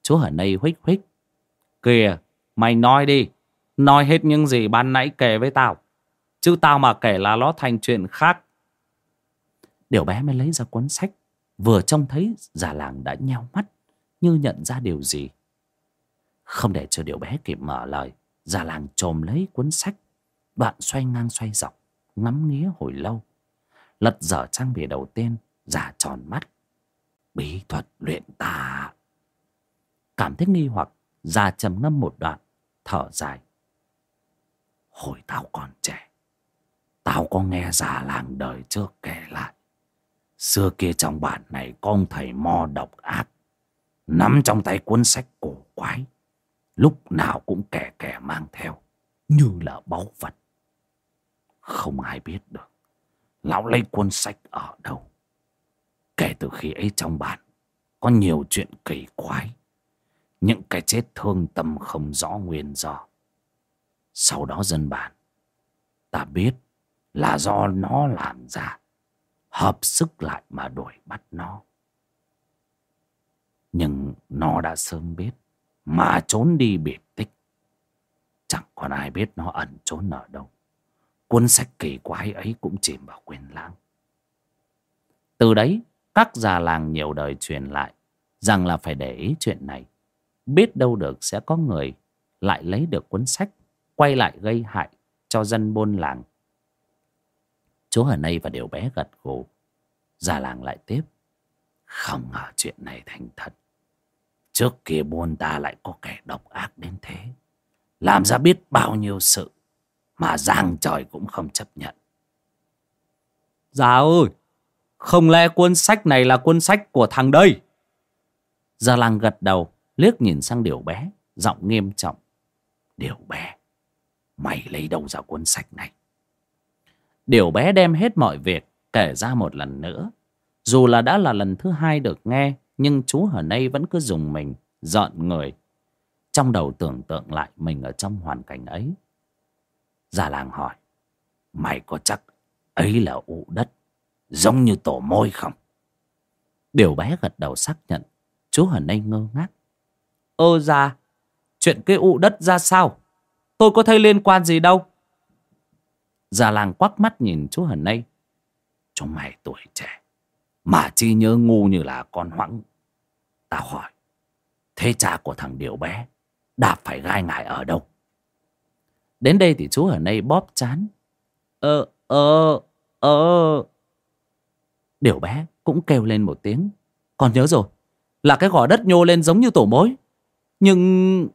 Speaker 1: Chú ở đây huých huých. Kìa, mày nói đi. Nói hết những gì ban nãy kể với tao. Chứ tao mà kể là nó thành chuyện khác. Điều bé mới lấy ra cuốn sách. Vừa trông thấy già làng đã nheo mắt. Như nhận ra điều gì. Không để cho điều bé kịp mở lời. Già làng trồm lấy cuốn sách. Đoạn xoay ngang xoay dọc. Ngắm nghía hồi lâu. Lật dở trang bìa đầu tiên. Già tròn mắt. Bí thuật luyện tà. Cảm thấy nghi hoặc. Già trầm ngâm một đoạn. Thở dài. Hồi tao còn trẻ, Tao có nghe già làng đời trước kể lại Xưa kia trong bản này có ông thầy mo độc ác, Nắm trong tay cuốn sách cổ quái, Lúc nào cũng kẻ kẻ mang theo, Như là báu vật. Không ai biết được, Lão lấy cuốn sách ở đâu. Kể từ khi ấy trong bản, Có nhiều chuyện kỳ quái, Những cái chết thương tâm không rõ nguyên do. Sau đó dân bản, Ta biết là do nó làm ra. Hợp sức lại mà đuổi bắt nó. Nhưng nó đã sớm biết Mà trốn đi biệt tích. Chẳng còn ai biết nó ẩn trốn ở đâu. Cuốn sách kỳ quái ấy cũng chìm vào quên lãng. Từ đấy, các già làng nhiều đời truyền lại Rằng là phải để ý chuyện này. Biết đâu được sẽ có người lại lấy được cuốn sách, Quay lại gây hại cho dân buôn làng. Chú ở đây và điều bé gật gù. Già làng lại tiếp. Không ngờ chuyện này thành thật. Trước kia buôn ta lại có kẻ độc ác đến thế. Làm ra biết bao nhiêu sự Mà giang trời cũng không chấp nhận.
Speaker 2: Già ơi Không lẽ cuốn sách này là cuốn sách của thằng đây?
Speaker 1: Già làng gật đầu Liếc nhìn sang điều bé Giọng nghiêm trọng. Điều bé Mày lấy đâu ra cuốn sách này Điều bé đem hết mọi việc Kể ra một lần nữa. Dù là đã là lần thứ hai được nghe, Nhưng chú ở nay vẫn cứ dùng mình, dọn người. Trong đầu tưởng tượng lại mình ở trong hoàn cảnh ấy. Già làng hỏi, Mày có chắc ấy là ụ đất Giống như tổ môi không? Điều bé gật đầu xác nhận. Chú ở nay ngơ ngác.
Speaker 2: Ơ ra Chuyện cái ụ đất ra sao? Tôi có thấy liên quan gì đâu.
Speaker 1: Già làng quắc mắt nhìn chú Hần Nây Chúng mày tuổi trẻ, Mà chi nhớ ngu như là con hoãng. Ta hỏi, Thế cha của thằng Điều bé Đạp phải gai ngại ở đâu? Đến đây thì chú Hần Nây bóp chán.
Speaker 2: Ờ ờ ờ.
Speaker 1: Điều bé cũng kêu lên một tiếng. Còn nhớ rồi, Là cái gò đất nhô lên giống như tổ mối. Nhưng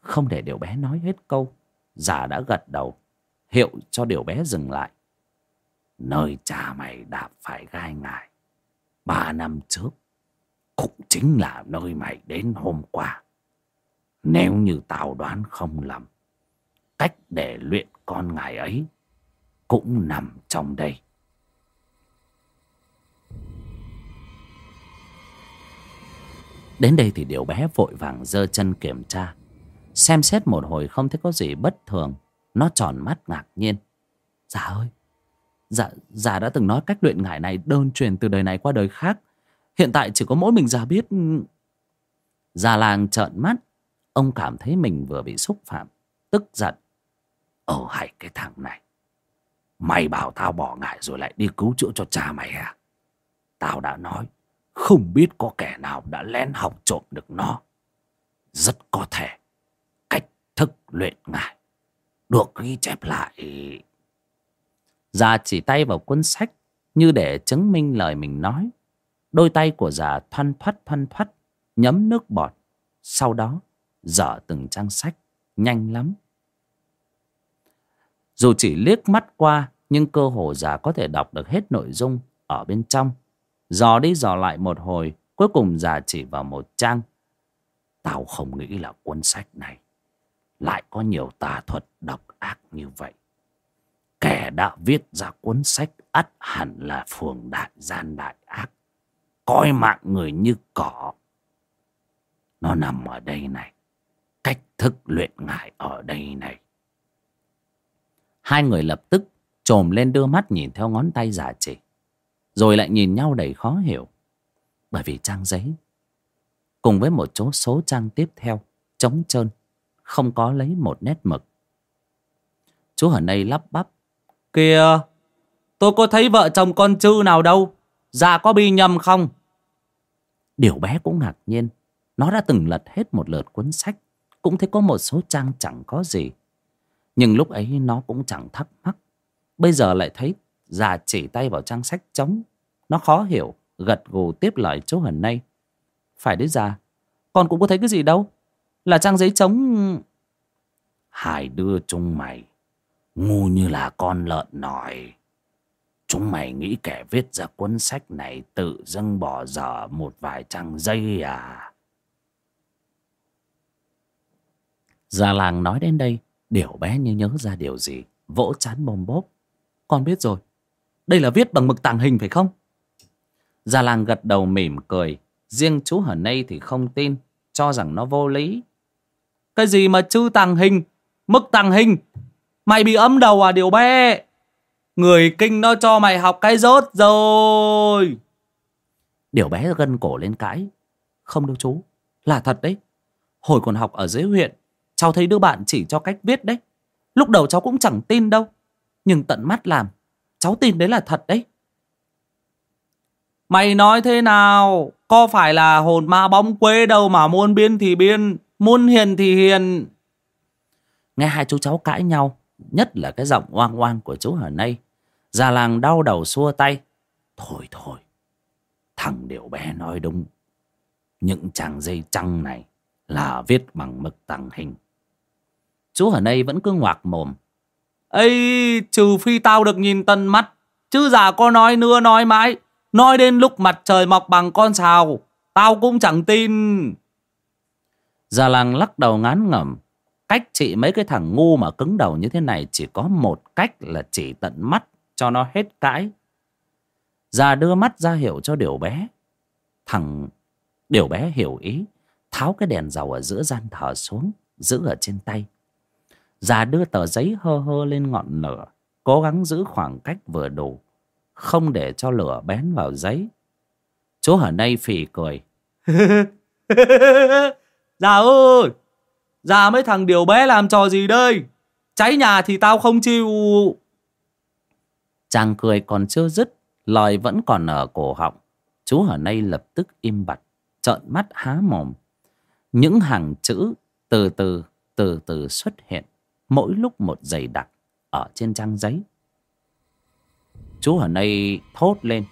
Speaker 1: Không để điều bé nói hết câu, Già đã gật đầu hiệu cho điều bé dừng lại. Nơi cha mày đạp phải gai ngài ba năm trước, cũng chính là nơi mày đến hôm qua. Nếu như tao đoán không lầm, cách để luyện con ngài ấy cũng nằm trong đây. Đến đây thì điều bé vội vàng giơ chân kiểm tra, xem xét một hồi không thấy có gì bất thường nó tròn mắt ngạc nhiên. Dạ ơi Dạ, dạ đã từng nói cách luyện ngải này đơn truyền từ đời này qua đời khác. Hiện tại chỉ có mỗi mình già biết. Già làng trợn mắt. Ông cảm thấy mình vừa bị xúc phạm Tức giận. Ồ, hay cái thằng này. Mày bảo tao bỏ ngải rồi lại đi cứu chữa cho cha mày à? Tao đã nói Không biết có kẻ nào đã lén học trộm được nó. Rất có thể Cách thức luyện ngải được ghi chép lại. Già chỉ tay vào cuốn sách như để chứng minh lời mình nói. Đôi tay của già thoăn thoắt thoăn thoắt, nhấm nước bọt. Sau đó, dở từng trang sách, nhanh lắm. Dù chỉ liếc mắt qua, nhưng cơ hồ già có thể đọc được hết nội dung ở bên trong. Dò đi dò lại một hồi, cuối cùng già chỉ vào một trang. Tao không nghĩ là cuốn sách này lại có nhiều tà thuật độc ác như vậy. Kẻ đã viết ra cuốn sách ắt hẳn là phường đại gian đại ác. Coi mạng người như cỏ. Nó nằm ở đây này. Cách thức luyện ngải ở đây này. Hai người lập tức trồm lên đưa mắt nhìn theo ngón tay giả chỉ rồi lại nhìn nhau đầy khó hiểu. Bởi vì trang giấy, cùng với một chỗ số trang tiếp theo, trống trơn không có lấy một nét mực. Chú ở đây lắp bắp,
Speaker 2: kìa, tôi có thấy vợ chồng con chư nào đâu? Già có bị nhầm không?
Speaker 1: Điều bé cũng ngạc nhiên. Nó đã từng lật hết một lượt cuốn sách, cũng thấy có một số trang chẳng có gì. Nhưng lúc ấy nó cũng chẳng thắc mắc. Bây giờ lại thấy già chỉ tay vào trang sách trống. Nó khó hiểu, gật gù tiếp lời chú hần nay phải đấy già, con cũng có thấy cái gì đâu? Là trang giấy trống. Hải đưa chúng mày, ngu như là con lợn nòi. Chúng mày nghĩ kẻ viết ra cuốn sách này tự dâng bỏ dở một vài trang giấy à? Già làng nói đến đây, điều bé như nhớ ra điều gì, vỗ chán bồm bốp. Con biết rồi, đây là viết bằng mực tàng hình phải không? Già làng gật đầu mỉm cười. Riêng chú hở nay thì không tin, cho rằng nó vô lý
Speaker 2: cái gì mà chư tàng hình Mức tàng hình? Mày bị âm đầu à điều bé? Người kinh nó cho mày học cái rốt rồi.
Speaker 1: Điều bé gân cổ lên cãi. Không đâu chú Là thật đấy. Hồi còn học ở dưới huyện Cháu thấy đứa bạn chỉ cho cách viết đấy. Lúc đầu cháu cũng chẳng tin đâu
Speaker 2: Nhưng tận mắt làm Cháu tin đấy là thật đấy. Mày nói thế nào? Có phải là hồn ma bóng quê đâu Mà muôn biên thì biên Muôn hiền thì hiền.
Speaker 1: Nghe hai chú cháu cãi nhau, Nhất là cái giọng oang oang của chú Hờ nay Già làng đau đầu xua tay. Thôi thôi, Thằng điệu bé nói đúng. Những chàng dây trăng này Là viết bằng mực tàng hình. Chú Hờ nay vẫn cứ ngoạc mồm.
Speaker 2: Ấy trừ phi tao được nhìn tận mắt, chứ già có nói nữa nói mãi, nói đến lúc mặt trời mọc bằng con sào, tao cũng chẳng tin
Speaker 1: già làng lắc đầu ngán ngẩm. Cách trị mấy cái thằng ngu mà cứng đầu như thế này chỉ có một cách là chỉ tận mắt cho nó hết cãi. Già đưa mắt ra hiệu cho điều bé. Thằng, điều bé hiểu ý, tháo cái đèn dầu ở giữa gian thờ xuống, giữ ở trên tay. Già đưa tờ giấy hơ hơ lên ngọn lửa, Cố gắng giữ khoảng cách vừa đủ, Không để cho lửa bén vào giấy. Chú hở đây phì cười. [LAUGHS]
Speaker 2: Già ơi Già mấy thằng điều bé làm trò gì đây? Cháy nhà thì tao không chịu.
Speaker 1: Chàng cười còn chưa dứt Lời vẫn còn ở cổ họng. Chú hở nay lập tức im bặt Trợn mắt há mồm. Những hàng chữ từ từ từ từ xuất hiện mỗi lúc một dày đặc ở trên trang giấy. Chú ở đây thốt lên.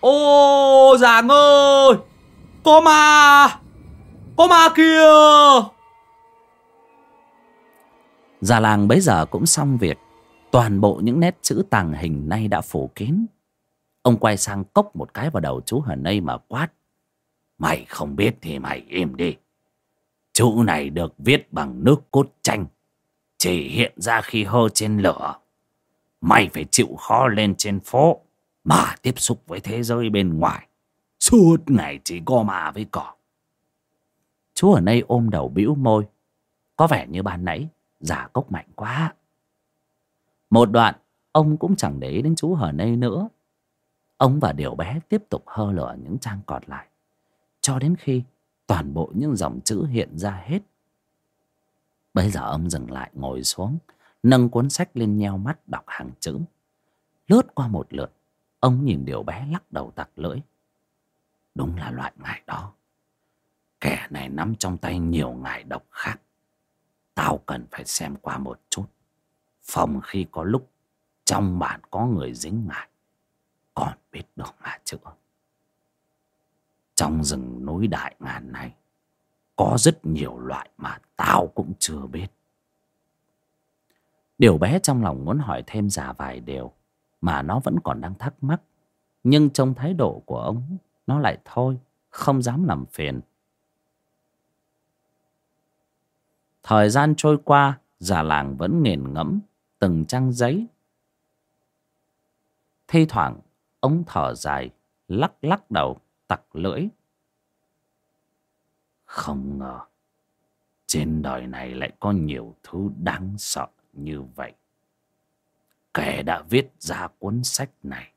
Speaker 2: Ô giàng ơi có ma có ma kìa
Speaker 1: già làng bấy giờ cũng xong việc toàn bộ những nét chữ tàng hình nay đã phủ kín ông quay sang cốc một cái vào đầu chú hờ nây mà quát mày không biết thì mày im đi chữ này được viết bằng nước cốt chanh chỉ hiện ra khi hơ trên lửa. Mày phải chịu khó lên trên phố mà tiếp xúc với thế giới bên ngoài. Suốt ngày chỉ có mà với cỏ. Chú ở đây ôm đầu bĩu môi. Có vẻ như ban nãy, giả cốc mạnh quá. Một đoạn, ông cũng chẳng để ý đến chú ở đây nữa. Ông và điều bé tiếp tục hơ lửa những trang còn lại. Cho đến khi toàn bộ những dòng chữ hiện ra hết Bây giờ ông dừng lại ngồi xuống, Nâng cuốn sách lên nheo mắt đọc hàng chữ Lướt qua một lượt, Ông nhìn điều bé lắc đầu tặc lưỡi Đúng là loại ngại đó Kẻ này nắm trong tay nhiều ngải độc khác. Tao cần phải xem qua một chút. Phòng khi có lúc Trong bản có người dính ngải, Còn biết được mà chữa. Trong rừng núi đại ngàn này, có rất nhiều loại mà tao cũng chưa biết. Điều bé trong lòng muốn hỏi thêm già vài điều mà nó vẫn còn đang thắc mắc, nhưng trong thái độ của ông nó lại thôi, không dám làm phiền. Thời gian trôi qua, già làng vẫn nghiền ngẫm từng trang giấy. Thi thoảng, ông thở dài, lắc lắc đầu, tặc lưỡi. Không ngờ, trên đời này lại có nhiều thứ đáng sợ như vậy. Kẻ đã viết ra cuốn sách này,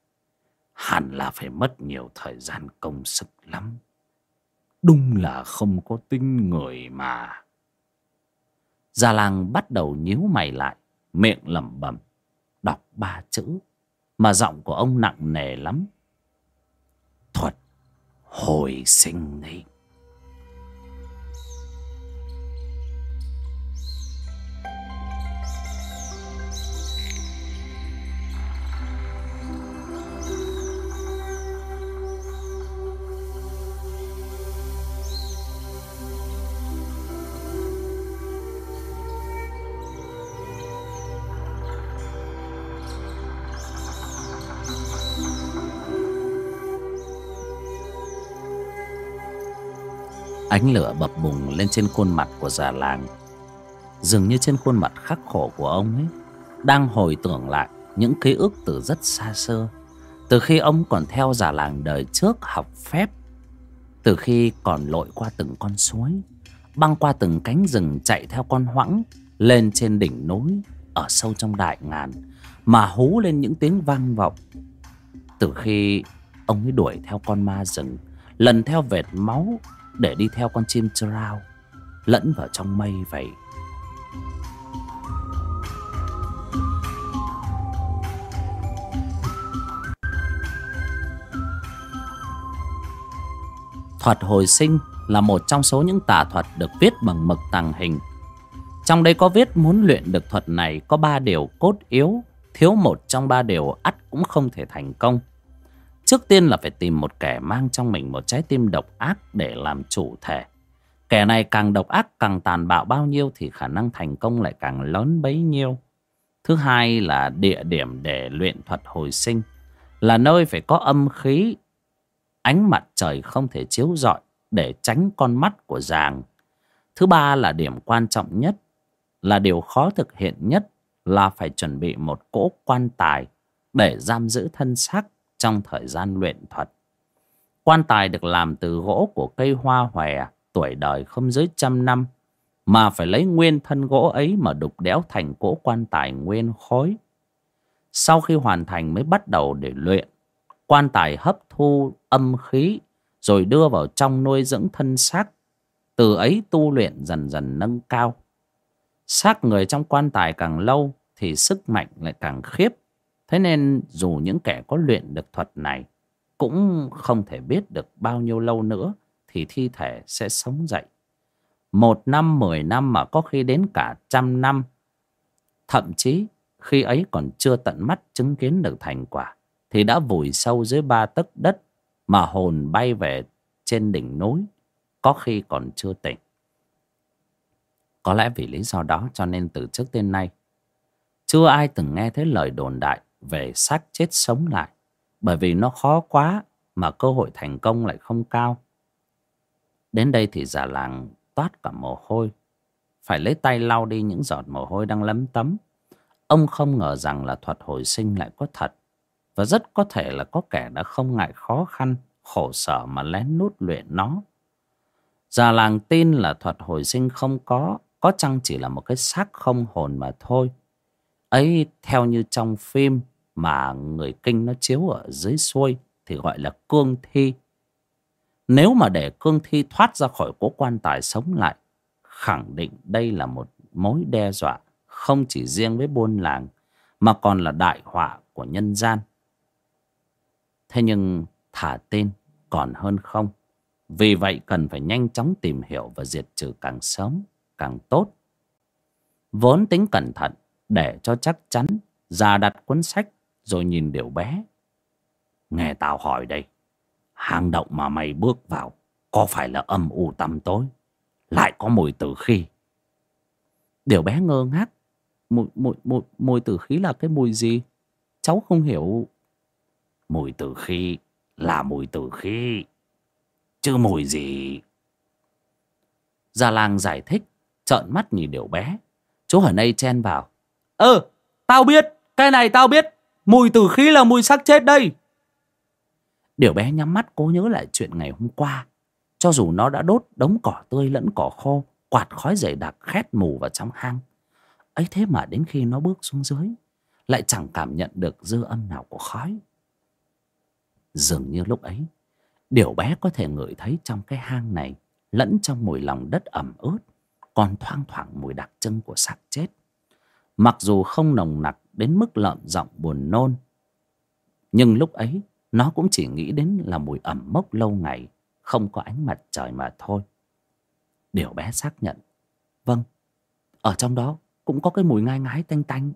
Speaker 1: hẳn là phải mất nhiều thời gian công sức lắm. Đúng là không có tính người mà già làng bắt đầu nhíu mày lại, miệng lẩm bẩm, đọc ba chữ, mà giọng của ông nặng nề lắm. Thuật hồi sinh ấy. Ánh lửa bập bùng lên trên khuôn mặt của già làng. Dường như trên khuôn mặt khắc khổ của ông ấy, Đang hồi tưởng lại những ký ức từ rất xa xưa, Từ khi ông còn theo già làng đời trước học phép, Từ khi còn lội qua từng con suối, Băng qua từng cánh rừng chạy theo con hoãng Lên trên đỉnh núi Ở sâu trong đại ngàn, Mà hú lên những tiếng vang vọng. Từ khi ông ấy đuổi theo con ma rừng, Lần theo vệt máu để đi theo con chim trao lẫn vào trong mây vậy. Thuật hồi sinh là một trong số những tà thuật được viết bằng mực tàng hình. Trong đây có viết muốn luyện được thuật này có ba điều cốt yếu, thiếu một trong ba điều ắt cũng không thể thành công trước tiên là phải tìm một kẻ mang trong mình một trái tim độc ác để làm chủ thể. Kẻ này càng độc ác, càng tàn bạo bao nhiêu thì khả năng thành công lại càng lớn bấy nhiêu. Thứ hai là địa điểm để luyện thuật hồi sinh, là nơi phải có âm khí, ánh mặt trời không thể chiếu rọi để tránh con mắt của giàng thứ ba là điểm quan trọng nhất, là điều khó thực hiện nhất là phải chuẩn bị một cỗ quan tài để giam giữ thân xác trong thời gian luyện thuật. Quan tài được làm từ gỗ của cây hoa hòe, tuổi đời không dưới trăm năm, mà phải lấy nguyên thân gỗ ấy mà đục đẽo thành cỗ quan tài nguyên khối. Sau khi hoàn thành mới bắt đầu để luyện. Quan tài hấp thu âm khí rồi đưa vào trong nuôi dưỡng thân xác. Từ ấy tu luyện dần dần nâng cao. Xác người trong quan tài càng lâu thì sức mạnh lại càng khiếp. Thế nên dù những kẻ có luyện được thuật này cũng không thể biết được bao nhiêu lâu nữa thì thi thể sẽ sống dậy. Một năm, mười năm mà có khi đến cả trăm năm. Thậm chí khi ấy còn chưa tận mắt chứng kiến được thành quả thì đã vùi sâu dưới ba tấc đất mà hồn bay về trên đỉnh núi có khi còn chưa tỉnh. Có lẽ vì lý do đó cho nên từ trước đến nay chưa ai từng nghe thấy lời đồn đại về xác chết sống lại bởi vì nó khó quá mà cơ hội thành công lại không cao. Đến đây thì già làng toát cả mồ hôi, phải lấy tay lau đi những giọt mồ hôi đang lấm tấm. Ông không ngờ rằng là thuật hồi sinh lại có thật và rất có thể là có kẻ đã không ngại khó khăn, khổ sở mà lén nút luyện nó. Già làng tin là thuật hồi sinh không có, có chăng chỉ là một cái xác không hồn mà thôi. Ấy theo như trong phim mà người kinh nó chiếu ở dưới xuôi thì gọi là cương thi. Nếu mà để cương thi thoát ra khỏi cố quan tài sống lại, khẳng định đây là một mối đe dọa không chỉ riêng với buôn làng mà còn là đại họa của nhân gian. Thế nhưng thả tên còn hơn không. Vì vậy cần phải nhanh chóng tìm hiểu và diệt trừ càng sớm càng tốt. Vốn tính cẩn thận để cho chắc chắn ra đặt cuốn sách rồi nhìn điều bé. Nghe tao hỏi đây, hang động mà mày bước vào có phải là âm u tăm tối, lại có mùi tử khí. Điều bé ngơ ngác, mùi, mùi, mùi, mùi tử khí là cái mùi gì? Cháu không hiểu. Mùi tử khí là mùi tử khí, chứ mùi gì. gia làng giải thích, trợn mắt nhìn điều bé. Chú ở đây chen vào. Ơ, tao biết, cái này tao biết. Mùi tử khí là mùi xác chết đây. Điều bé nhắm mắt cố nhớ lại chuyện ngày hôm qua. Cho dù nó đã đốt đống cỏ tươi lẫn cỏ khô, quạt khói dày đặc khét mù vào trong hang. ấy thế mà đến khi nó bước xuống dưới, lại chẳng cảm nhận được dư âm nào của khói. Dường như lúc ấy, điều bé có thể ngửi thấy trong cái hang này, lẫn trong mùi lòng đất ẩm ướt, còn thoang thoảng mùi đặc trưng của xác chết. Mặc dù không nồng nặc đến mức lợm giọng buồn nôn, nhưng lúc ấy nó cũng chỉ nghĩ đến là mùi ẩm mốc lâu ngày, không có ánh mặt trời mà thôi. Điều bé xác nhận. Vâng, ở trong đó cũng có cái mùi ngai ngái tanh tanh.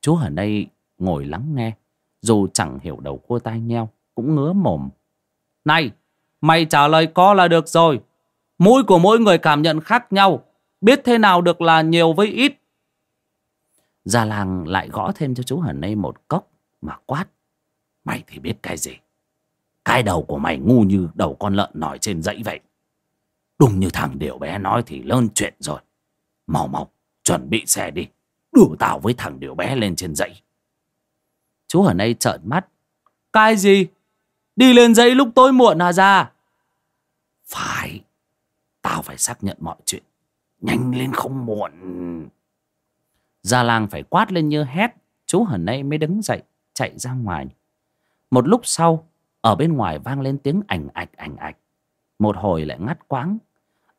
Speaker 1: Chú ở đây ngồi lắng nghe, dù chẳng hiểu đầu cua tai nheo, cũng ngứa mồm. Này, mày trả lời có là được rồi. Mũi của mỗi người cảm nhận khác nhau, biết thế nào được là nhiều với ít. Gia làng lại gõ thêm cho chú Hần đây một cốc mà quát. Mày thì biết cái gì? Cái đầu của mày ngu như đầu con lợn nổi trên dãy vậy. Đúng như thằng Điều bé nói thì lớn chuyện rồi. Mau mau, chuẩn bị xe đi. Đưa tao với thằng Điều bé lên trên dãy. Chú Hần đây trợn mắt. Cái gì? Đi lên dãy lúc tối muộn à ra? Phải. Tao phải xác nhận mọi chuyện. Nhanh lên không muộn. Gia lang phải quát lên như hét. Chú hần nay mới đứng dậy, chạy ra ngoài. Một lúc sau, ở bên ngoài vang lên tiếng ảnh ạch ảnh ạch. Một hồi lại ngắt quãng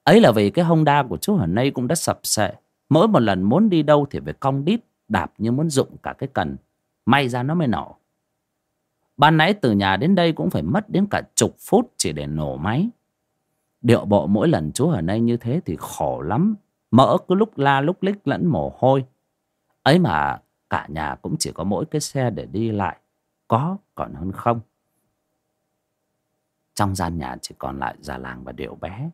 Speaker 1: Ấy là vì cái hông đa của chú hần nay cũng đã sập sệ. Mỗi một lần muốn đi đâu thì phải cong đít, đạp như muốn dụng cả cái cần. May ra nó mới nổ. Ban nãy từ nhà đến đây cũng phải mất đến cả chục phút chỉ để nổ máy. Điệu bộ mỗi lần chú ở đây như thế thì khổ lắm. Mỡ cứ lúc la lúc lích lẫn mồ hôi. Ấy mà cả nhà cũng chỉ có mỗi cái xe để đi lại. Có còn hơn không. Trong gian nhà chỉ còn lại già làng và điệu bé.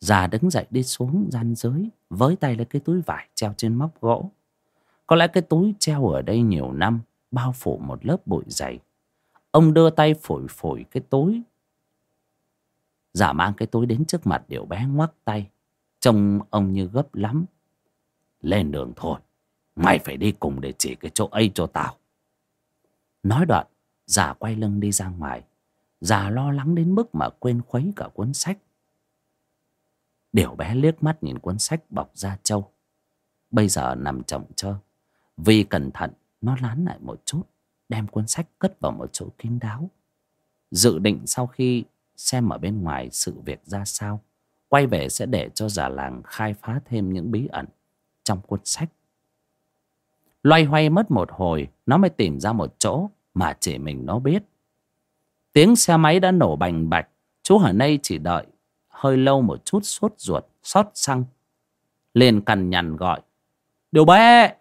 Speaker 1: Già đứng dậy đi xuống gian dưới. Với tay lấy cái túi vải treo trên móc gỗ. Có lẽ cái túi treo ở đây nhiều năm. Bao phủ một lớp bụi dày. Ông đưa tay phổi phổi cái túi. Giả mang cái túi đến trước mặt điều bé ngoắc tay. Trông ông như gấp lắm. Lên đường thôi. Mày phải đi cùng để chỉ cái chỗ ấy cho tao. Nói đoạn, già quay lưng đi ra ngoài. Già lo lắng đến mức mà quên khuấy cả cuốn sách. Điều bé liếc mắt nhìn cuốn sách bọc da trâu. Bây giờ nằm chồng chơ. Vì cẩn thận, nó lán lại một chút. Đem cuốn sách cất vào một chỗ kín đáo. Dự định sau khi xem ở bên ngoài sự việc ra sao. Quay về sẽ để cho già làng khai phá thêm những bí ẩn trong cuốn sách. Loay hoay mất một hồi, nó mới tìm ra một chỗ mà chỉ mình nó biết. Tiếng xe máy đã nổ bành bạch, chú ở đây chỉ đợi hơi lâu một chút sốt ruột, xót xăng. Liền cằn nhằn gọi. Điều bé,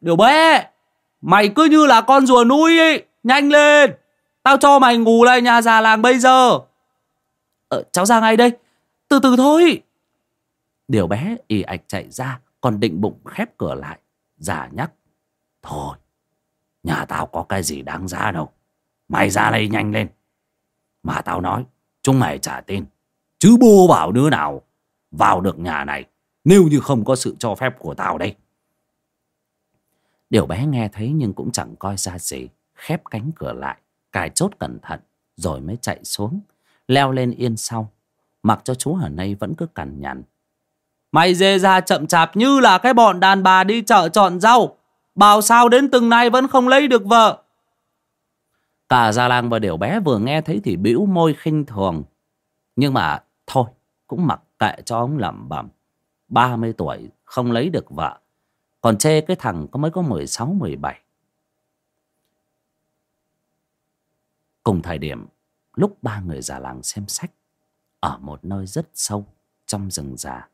Speaker 1: điều bé, mày cứ như là con rùa nuôi ấy, nhanh lên. Tao cho mày ngủ lại nhà già làng bây giờ. Ờ, cháu ra ngay đây, từ từ thôi. Điều bé y ạch chạy ra, còn định bụng khép cửa lại. Già nhắc. Thôi, nhà tao có cái gì đáng giá đâu. Mày ra đây nhanh lên. Mà tao nói, chúng mày trả tin. Chứ bô bảo đứa nào vào được nhà này nếu như không có sự cho phép của tao đây. Điều bé nghe thấy nhưng cũng chẳng coi ra gì. Khép cánh cửa lại, cài chốt cẩn thận, rồi mới chạy xuống. Leo lên yên sau. Mặc cho chú ở đây vẫn cứ cằn nhằn. Mày dê ra chậm chạp như là cái bọn đàn bà đi chợ chọn rau. Bảo sao đến từng nay vẫn không lấy được vợ. Cả Gia làng và Điều bé vừa nghe thấy thì bĩu môi khinh thường. Nhưng mà thôi, cũng mặc kệ cho ông lẩm bẩm. 30 tuổi không lấy được vợ. Còn chê cái thằng có mới có 16, 17. Cùng thời điểm, lúc ba người già làng xem sách, ở một nơi rất sâu trong rừng già.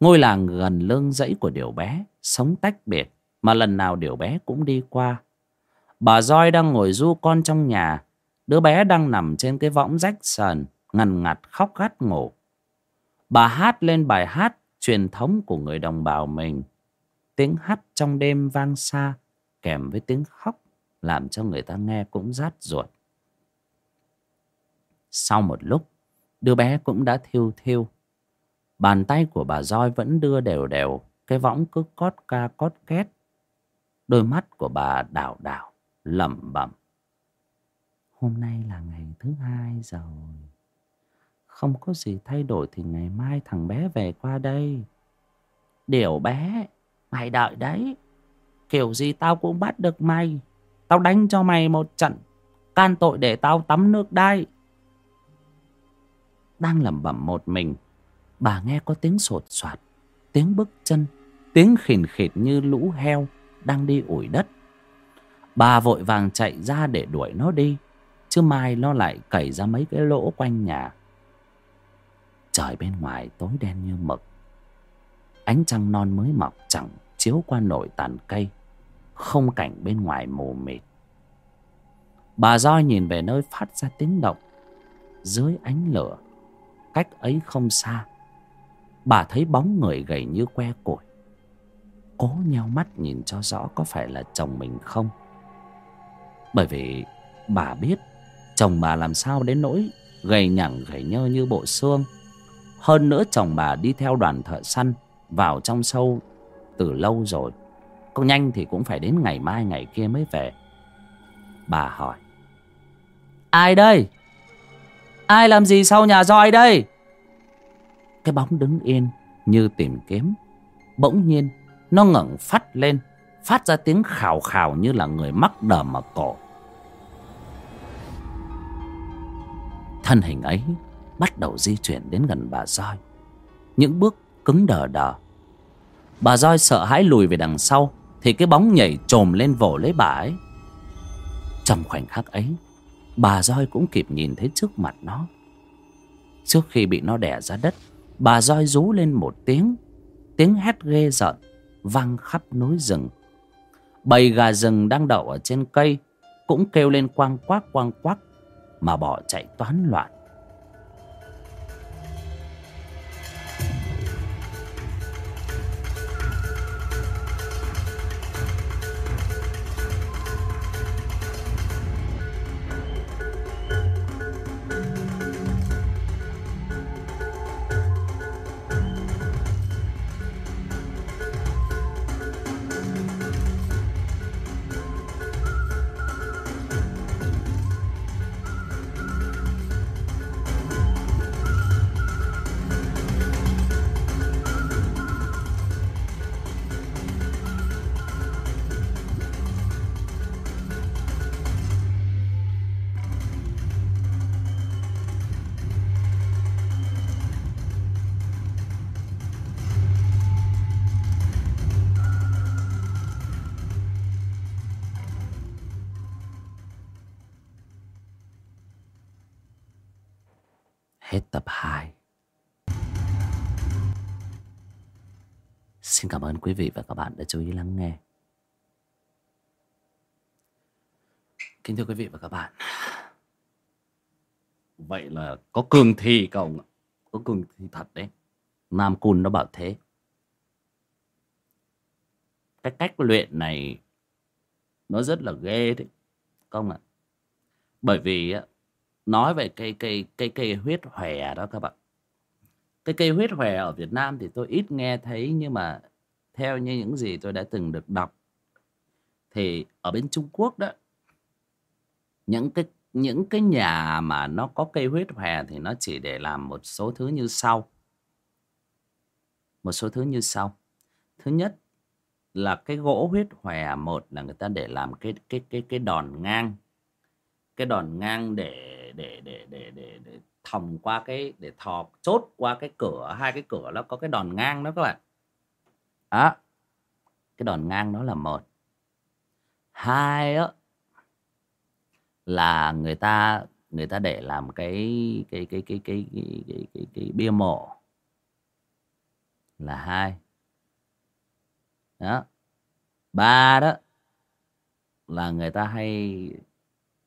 Speaker 1: Ngôi làng gần lương dãy của Điều bé, sống tách biệt, mà lần nào Điều bé cũng đi qua. Bà roi đang ngồi du con trong nhà, đứa bé đang nằm trên cái võng rách sờn, ngằn ngặt khóc gắt ngủ. Bà hát lên bài hát truyền thống của người đồng bào mình. Tiếng hát trong đêm vang xa, kèm với tiếng khóc, làm cho người ta nghe cũng rát ruột. Sau một lúc, đứa bé cũng đã thiêu thiêu. Bàn tay của bà roi vẫn đưa đều đều, cái võng cứ cót ca cót két. Đôi mắt của bà đảo đảo, lẩm bẩm. Hôm nay là ngày thứ hai rồi. Không có gì thay đổi thì ngày mai thằng bé về qua đây. Điều bé, mày đợi đấy. Kiểu gì tao cũng bắt được mày. Tao đánh cho mày một trận. Can tội để tao tắm nước đai. Đang lẩm bẩm một mình. Bà nghe có tiếng sột soạt. Tiếng bước chân. Tiếng khìn khịt như lũ heo đang đi ủi đất. Bà vội vàng chạy ra để đuổi nó đi. Chứ mai nó lại cày ra mấy cái lỗ quanh nhà. Trời bên ngoài tối đen như mực. Ánh trăng non mới mọc chẳng chiếu qua nổi tàn cây. Không cảnh bên ngoài mù mịt. Bà roi nhìn về nơi phát ra tiếng động. Dưới ánh lửa, cách ấy không xa. Bà thấy bóng người gầy như que củi. Cố nheo mắt nhìn cho rõ có phải là chồng mình không. Bởi vì bà biết chồng bà làm sao đến nỗi gầy nhẳng gầy nhơ như bộ xương. Hơn nữa chồng bà đi theo đoàn thợ săn vào trong sâu từ lâu rồi. Có nhanh thì cũng phải đến ngày mai ngày kia mới về. Bà hỏi. Ai đây? Ai làm gì sau nhà roi đây? Cái bóng đứng yên như tìm kiếm. Bỗng nhiên nó ngẩng phát lên. Phát ra tiếng khào khào như là người mắc đờm ở cổ. Thân hình ấy bắt đầu di chuyển đến gần bà roi. Những bước cứng đờ đờ. Bà roi sợ hãi lùi về đằng sau thì cái bóng nhảy trồm lên vồ lấy bà ấy. Trong khoảnh khắc ấy, bà roi cũng kịp nhìn thấy trước mặt nó. Trước khi bị nó đè ra đất, bà roi rú lên một tiếng. Tiếng hét ghê rợn, vang khắp núi rừng. Bầy gà rừng đang đậu ở trên cây cũng kêu lên quang quác, quang quắc mà bỏ chạy toán loạn. Xin cảm ơn quý vị và các bạn đã chú ý lắng nghe. Kính thưa quý vị và các bạn. Vậy là có cường thi cậu Có cường thi thật đấy. Nam Cun nó bảo thế. Cái cách luyện này Nó rất là ghê đấy không ạ? Bởi vì nói về cây cây cây cây huyết hòe đó các bạn. Cái cây huyết hòe ở Việt Nam thì tôi ít nghe thấy nhưng mà theo như những gì tôi đã từng được đọc. Thì ở bên Trung Quốc đó những cái những cái nhà mà nó có cây huyết hòe thì nó chỉ để làm một số thứ như sau. Một số thứ như sau. Thứ nhất là cái gỗ huyết hòe một là người ta để làm cái cái cái cái đòn ngang. Cái đòn ngang để để để để để, để thòng qua cái để thò chốt qua cái cửa hai cái cửa nó có cái đòn ngang đó các bạn đó. Cái đòn ngang đó là một. Hai á là người ta người ta để làm cái cái cái cái cái cái cái, cái, cái bia mộ là hai. Đó. Ba đó là người ta hay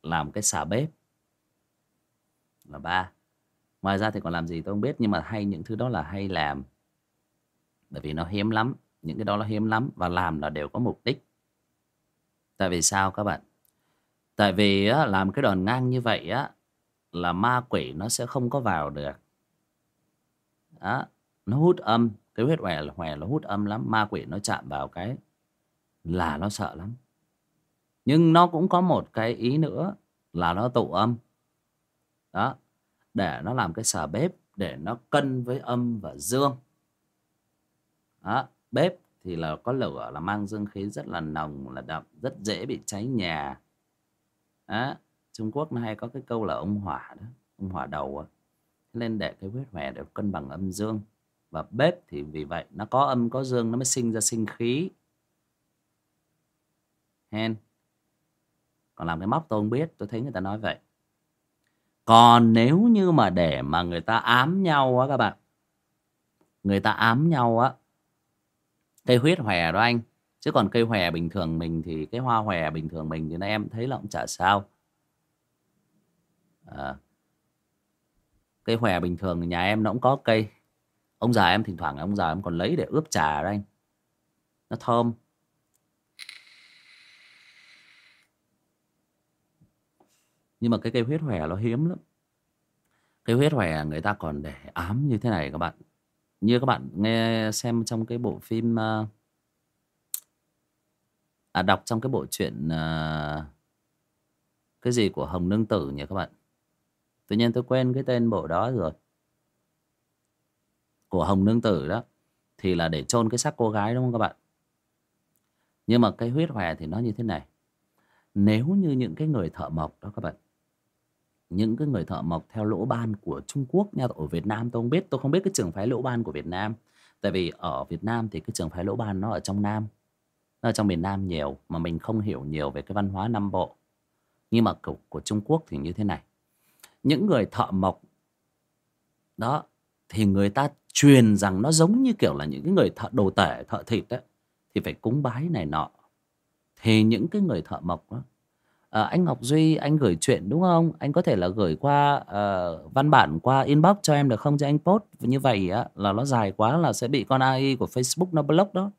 Speaker 1: làm cái xà bếp. Là ba. Ngoài ra thì còn làm gì tôi không biết nhưng mà hay những thứ đó là hay làm. Bởi vì nó hiếm lắm những cái đó là hiếm lắm và làm là đều có mục đích. Tại vì sao các bạn? Tại vì á, làm cái đòn ngang như vậy á là ma quỷ nó sẽ không có vào được. Đó nó hút âm cái huyết hòe là hòe nó hút âm lắm ma quỷ nó chạm vào cái là nó sợ lắm. Nhưng nó cũng có một cái ý nữa là nó tụ âm. Đó để nó làm cái xà bếp để nó cân với âm và dương. Đó bếp thì là có lửa, là mang dương khí rất là nồng, là đậm, rất dễ bị cháy nhà. Á, Trung Quốc nó hay có cái câu là ông hỏa đó, ông hỏa đầu à. lên để cái huyết hòe được cân bằng âm dương. Và bếp thì vì vậy nó có âm, có dương, nó mới sinh ra sinh khí. Hen. Còn làm cái móc tôi không biết, tôi thấy người ta nói vậy. Còn nếu như mà để mà người ta ám nhau á các bạn, người ta ám nhau á cây huyết hòe đó anh. Chứ còn cây hòe bình thường mình thì cái hoa hòe bình thường mình thì em thấy là cũng chả sao. À, cây hòe bình thường nhà em nó cũng có cây. Ông già em thỉnh thoảng ông già em còn lấy để ướp trà đó anh. Nó thơm. Nhưng mà cái cây huyết hòe nó hiếm lắm. Cây huyết hòe người ta còn để ám như thế này các bạn như các bạn nghe xem trong cái bộ phim ờ, à đọc trong cái bộ truyện à, cái gì của hồng nương tử nhỉ các bạn? Tự nhiên tôi quên cái tên bộ đó rồi. Của hồng nương tử đó thì là để chôn cái xác cô gái đúng không các bạn? Nhưng mà cái huyết hòe thì nó như thế này. Nếu như những cái người thợ mộc đó các bạn những cái người thợ mộc theo lỗ ban của Trung Quốc nha ở Việt Nam tôi không biết tôi không biết cái trường phái lỗ ban của Việt Nam. Tại vì ở Việt Nam thì cái trường phái lỗ ban nó ở trong Nam nó ở trong miền Nam nhiều mà mình không hiểu nhiều về cái văn hóa Nam Bộ. Nhưng mà của, của Trung Quốc thì như thế này. Những người thợ mộc đó thì người ta truyền rằng nó giống như kiểu là những cái người thợ đồ tể thợ thịt đấy thì phải cúng bái này nọ. Thì những cái người thợ mộc đó à, anh Ngọc Duy anh gửi chuyện đúng không? Anh có thể là gửi qua uh, văn bản qua inbox cho em được không? Cho anh post như vậy á là nó dài quá là sẽ bị con AI của Facebook nó block đó.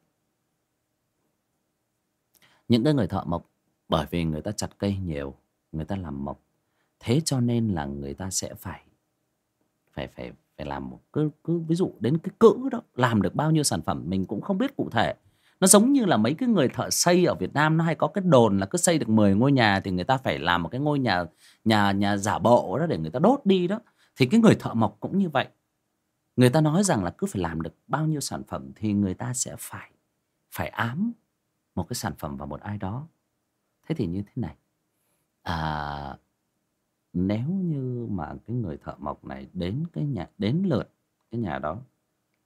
Speaker 1: Những cái người thợ mộc bởi vì người ta chặt cây nhiều người ta làm mộc thế cho nên là người ta sẽ phải phải phải phải làm một cứ cứ ví dụ đến cái cữ đó làm được bao nhiêu sản phẩm mình cũng không biết cụ thể nó giống như là mấy cái người thợ xây ở Việt Nam nó hay có cái đồn là cứ xây được 10 ngôi nhà thì người ta phải làm một cái ngôi nhà nhà nhà giả bộ đó để người ta đốt đi đó. Thì cái người thợ mộc cũng như vậy. Người ta nói rằng là cứ phải làm được bao nhiêu sản phẩm thì người ta sẽ phải phải ám một cái sản phẩm vào một ai đó. Thế thì như thế này. À, nếu như mà cái người thợ mộc này đến cái nhà đến lượt cái nhà đó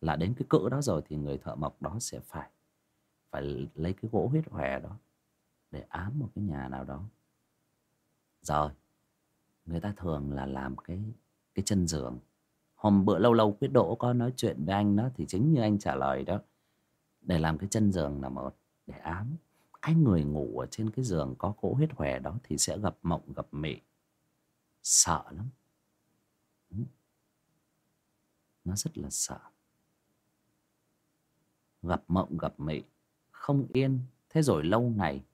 Speaker 1: là đến cái cỡ đó rồi thì người thợ mộc đó sẽ phải phải lấy cái gỗ huyết hòe đó để ám một cái nhà nào đó. Rồi, người ta thường là làm cái cái chân giường. Hôm bữa lâu lâu quyết độ có nói chuyện với anh đó thì chính như anh trả lời đó, để làm cái chân giường là một, để ám. Cái người ngủ ở trên cái giường có gỗ huyết hòe đó thì sẽ gặp mộng, gặp mị. Sợ lắm. Ừ. Nó rất là sợ. Gặp mộng, gặp mị không yên. Thế rồi lâu ngày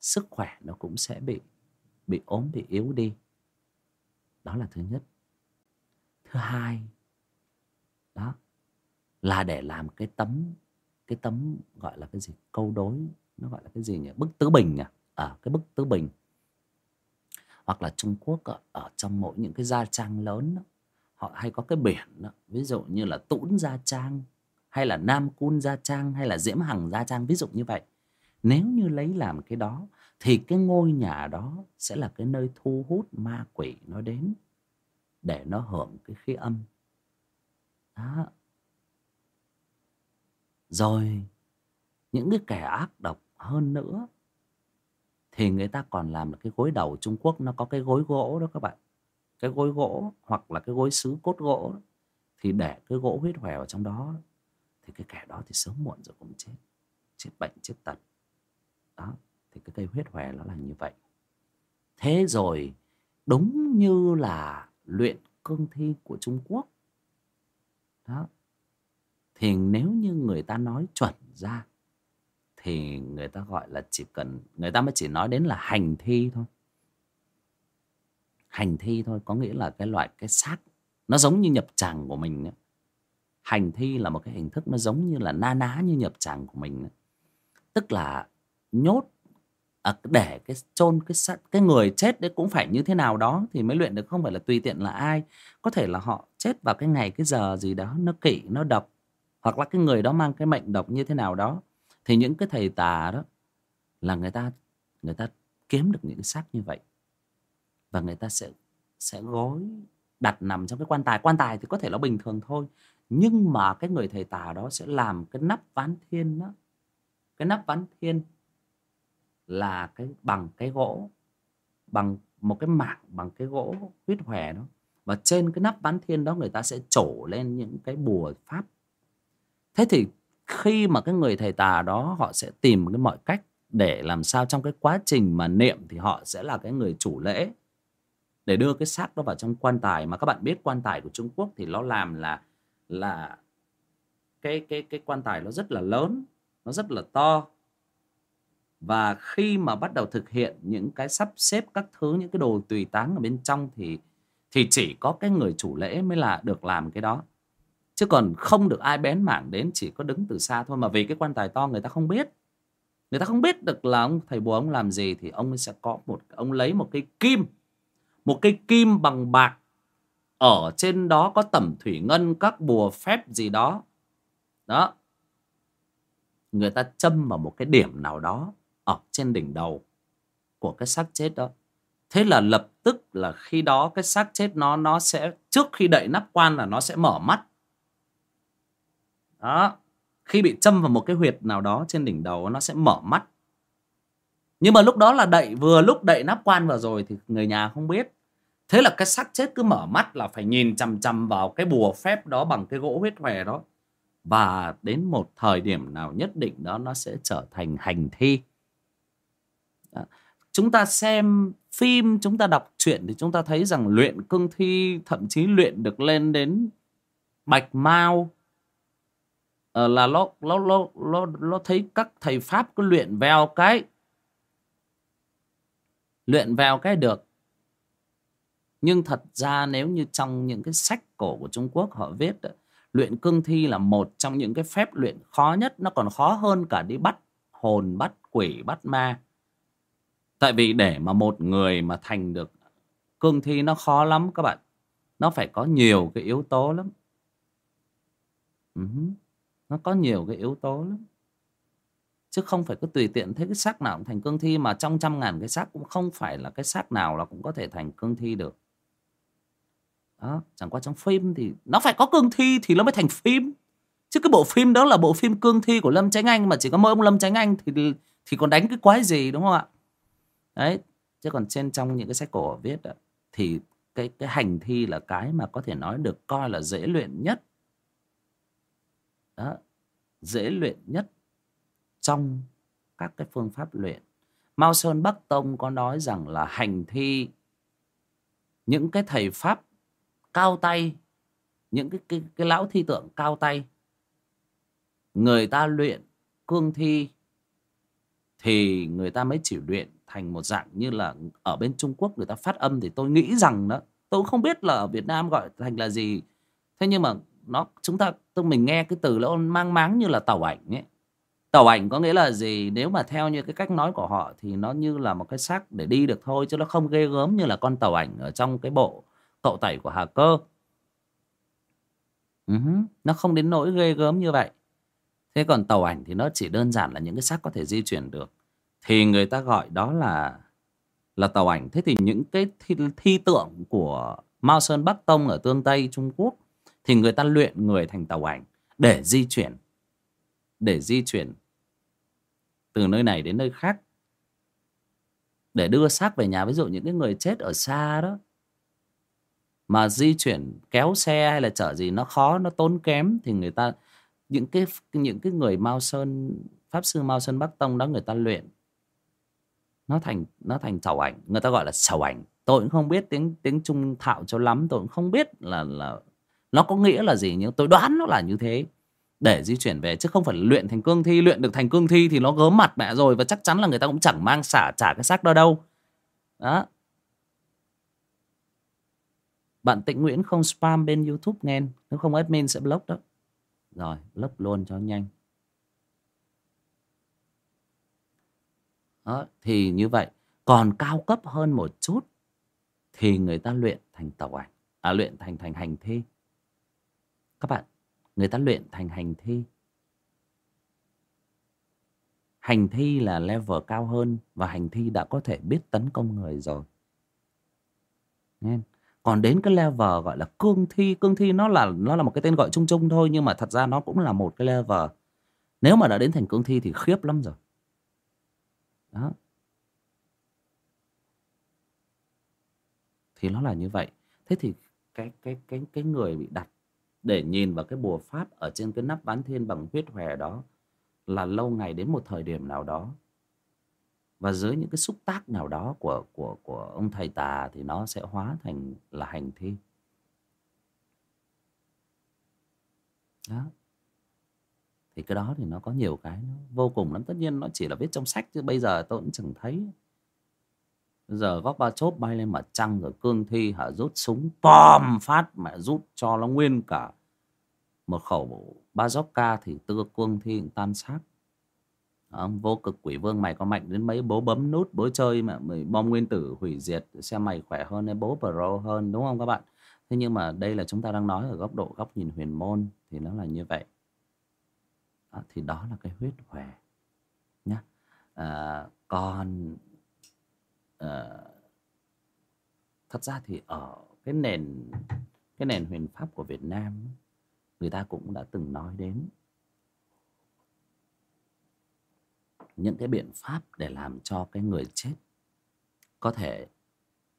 Speaker 1: sức khỏe nó cũng sẽ bị bị ốm bị yếu đi. Đó là thứ nhất. Thứ hai đó là để làm cái tấm cái tấm gọi là cái gì? Câu đối nó gọi là cái gì nhỉ? Bức tứ bình à, à cái bức tứ bình. Hoặc là Trung Quốc ở, ở trong mỗi những cái gia trang lớn đó, họ hay có cái biển đó, ví dụ như là Tũn Gia Trang hay là Nam Cun Gia Trang hay là Diễm Hằng Gia Trang, ví dụ như vậy. Nếu như lấy làm cái đó, thì cái ngôi nhà đó sẽ là cái nơi thu hút ma quỷ nó đến để nó hưởng cái khí âm. Đó. Rồi, những cái kẻ ác độc hơn nữa, thì người ta còn làm cái gối đầu Trung Quốc, nó có cái gối gỗ đó các bạn. Cái gối gỗ hoặc là cái gối sứ cốt gỗ thì để cái gỗ huyết hòe vào trong đó thì cái kẻ đó thì sớm muộn rồi cũng chết. Chết bệnh, chết tật. Đó, thì cái cây huyết hòe nó là như vậy. Thế rồi, đúng như là luyện cương thi của Trung Quốc. Đó. Thì nếu như người ta nói chuẩn ra, thì người ta gọi là chỉ cần, người ta mới chỉ nói đến là hành thi thôi. Hành thi thôi có nghĩa là cái loại, cái xác, nó giống như nhập tràng của mình ấy hành thi là một cái hình thức nó giống như là na ná như nhập tràng của mình tức là nhốt à, để cái chôn cái xác cái người chết đấy cũng phải như thế nào đó thì mới luyện được không phải là tùy tiện là ai. Có thể là họ chết vào cái ngày cái giờ gì đó nó kỵ nó độc hoặc là cái người đó mang cái mệnh độc như thế nào đó thì những cái thầy tà đó là người ta người ta kiếm được những cái xác như vậy. Và người ta sẽ sẽ gói đặt nằm trong cái quan tài. Quan tài thì có thể nó bình thường thôi nhưng mà cái người thầy tà đó sẽ làm cái nắp ván thiên đó. Cái nắp ván thiên là cái bằng cái gỗ, bằng một cái mảng, bằng cái gỗ huyết hòe đó. Và trên cái nắp ván thiên đó người ta sẽ trổ lên những cái bùa pháp. Thế thì khi mà cái người thầy tà đó họ sẽ tìm cái mọi cách để làm sao trong cái quá trình mà niệm thì họ sẽ là cái người chủ lễ. Để đưa cái xác đó vào trong quan tài. Mà các bạn biết quan tài của Trung Quốc thì nó làm là là cái cái cái quan tài nó rất là lớn, nó rất là to. Và khi mà bắt đầu thực hiện những cái sắp xếp các thứ, những cái đồ tùy táng ở bên trong thì thì chỉ có cái người chủ lễ mới là được làm cái đó. Chứ còn không được ai bén mảng đến, chỉ có đứng từ xa thôi. Mà vì cái quan tài to người ta không biết. Người ta không biết được là ông thầy bùa ông làm gì thì ông sẽ có một, ông lấy một cây kim, một cây kim bằng bạc ở trên đó có tẩm thủy ngân, các bùa phép gì đó. Đó. Người ta châm vào một cái điểm nào đó ở trên đỉnh đầu của cái xác chết đó. Thế là lập tức là khi đó cái xác chết nó nó sẽ, trước khi đậy nắp quan là nó sẽ mở mắt. Đó. Khi bị châm vào một cái huyệt nào đó trên đỉnh đầu nó sẽ mở mắt. Nhưng mà lúc đó là đậy, vừa lúc đậy nắp quan vào rồi thì người nhà không biết thế là cái xác chết cứ mở mắt là phải nhìn chằm chằm vào cái bùa phép đó bằng cái gỗ huyết hòe đó. Và đến một thời điểm nào nhất định đó nó sẽ trở thành hành thi. Đó. chúng ta xem phim chúng ta đọc truyện thì chúng ta thấy rằng luyện cương thi thậm chí luyện được lên đến bạch mao. Ờ, là nó nó nó nó nó thấy các thầy pháp cứ luyện vào cái luyện vào cái được nhưng thật ra nếu như trong những cái sách cổ của Trung Quốc họ viết luyện cương thi là một trong những cái phép luyện khó nhất, nó còn khó hơn cả đi bắt hồn, bắt quỷ, bắt ma. Tại vì để mà một người mà thành được cương thi nó khó lắm các bạn. Nó phải có nhiều cái yếu tố lắm. Uh-huh. nó có nhiều cái yếu tố lắm. Chứ không phải cứ tùy tiện thấy cái xác nào cũng thành cương thi mà trong trăm ngàn cái xác cũng không phải là cái xác nào là cũng có thể thành cương thi được đó chẳng qua trong phim thì nó phải có cương thi thì nó mới thành phim. Chứ cái bộ phim đó là bộ phim cương thi của lâm chánh anh mà chỉ có mỗi ông lâm chánh anh thì thì còn đánh cái quái gì đúng không ạ? Đấy chứ còn trên trong những cái sách cổ viết đó, thì cái cái hành thi là cái mà có thể nói được coi là dễ luyện nhất. Đó dễ luyện nhất trong các cái phương pháp luyện. Mao Sơn Bắc Tông có nói rằng là hành thi những cái thầy pháp cao tay những cái cái, cái lão thi tượng cao tay. Người ta luyện cương thi thì người ta mới chỉ luyện thành một dạng như là ở bên Trung Quốc người ta phát âm thì tôi nghĩ rằng đó tôi không biết là ở Việt Nam gọi thành là gì. Thế nhưng mà nó chúng ta tôi mình nghe cái từ nó mang máng như là tàu ảnh ấy. Tàu ảnh có nghĩa là gì? Nếu mà theo như cái cách nói của họ thì nó như là một cái xác để đi được thôi chứ nó không ghê gớm như là con tàu ảnh ở trong cái bộ cậu tẩy của Hà Cơ. Uh-huh. nó không đến nỗi ghê gớm như vậy. Thế còn tàu ảnh thì nó chỉ đơn giản là những cái xác có thể di chuyển được. Thì người ta gọi đó là là tàu ảnh. Thế thì những cái thi, thi tượng của Mao Sơn Bắc Tông ở tương Tây Trung Quốc thì người ta luyện người thành tàu ảnh để di chuyển để di chuyển từ nơi này đến nơi khác để đưa xác về nhà. Ví dụ những cái người chết ở xa đó mà di chuyển kéo xe hay là chở gì nó khó, nó tốn kém thì người ta, những cái những cái người Mao Sơn, pháp sư Mao Sơn Bắc Tông đó người ta luyện. Nó thành nó thành sầu ảnh, người ta gọi là sầu ảnh. Tôi cũng không biết tiếng tiếng trung thạo cho lắm, tôi cũng không biết là là nó có nghĩa là gì, nhưng tôi đoán nó là như thế. Để di chuyển về, chứ không phải luyện thành cương thi, luyện được thành cương thi thì nó gớm mặt mẹ rồi và chắc chắn là người ta cũng chẳng mang xả, trả cái xác đó đâu. Đó bạn tịnh nguyễn không spam bên youtube nghe nếu không admin sẽ block đó. Rồi block luôn cho nhanh. Đó, thì như vậy. Còn cao cấp hơn một chút thì người ta luyện thành tàu ảnh. À luyện thành thành hành thi. Các bạn người ta luyện thành hành thi. Hành thi là level cao hơn và hành thi đã có thể biết tấn công người rồi. Nghe còn đến cái level gọi là cương thi cương thi nó là nó là một cái tên gọi chung chung thôi, nhưng mà thật ra nó cũng là một cái level. Nếu mà đã đến thành cương thi thì khiếp lắm rồi. Đó. Thì nó là như vậy. Thế thì cái cái cái cái người bị đặt để nhìn vào cái bùa pháp ở trên cái nắp bán thiên bằng huyết hòe đó là lâu ngày đến một thời điểm nào đó và dưới những cái xúc tác nào đó của của của ông thầy tà thì nó sẽ hóa thành là hành thi. Đó. Thì cái đó thì nó có nhiều cái nó vô cùng lắm. Tất nhiên nó chỉ là viết trong sách chứ bây giờ tôi cũng chẳng thấy. Bây giờ góc ba chốt bay lên mặt trăng rồi cương thi hả rút súng bom phát mẹ rút cho nó nguyên cả một khẩu ba dốc ca thì tư cương thi tan xác ông vô cực quỷ vương mày có mạnh đến mấy bố bấm nút bố chơi mà mày bom nguyên tử hủy diệt xem mày khỏe hơn hay bố pro hơn đúng không các bạn? Thế nhưng mà đây là chúng ta đang nói ở góc độ góc nhìn huyền môn thì nó là như vậy. Đó, thì đó là cái huyết hòe nhá. À, còn à, thật ra thì ở cái nền cái nền huyền pháp của Việt Nam người ta cũng đã từng nói đến. Những cái biện pháp để làm cho cái người chết có thể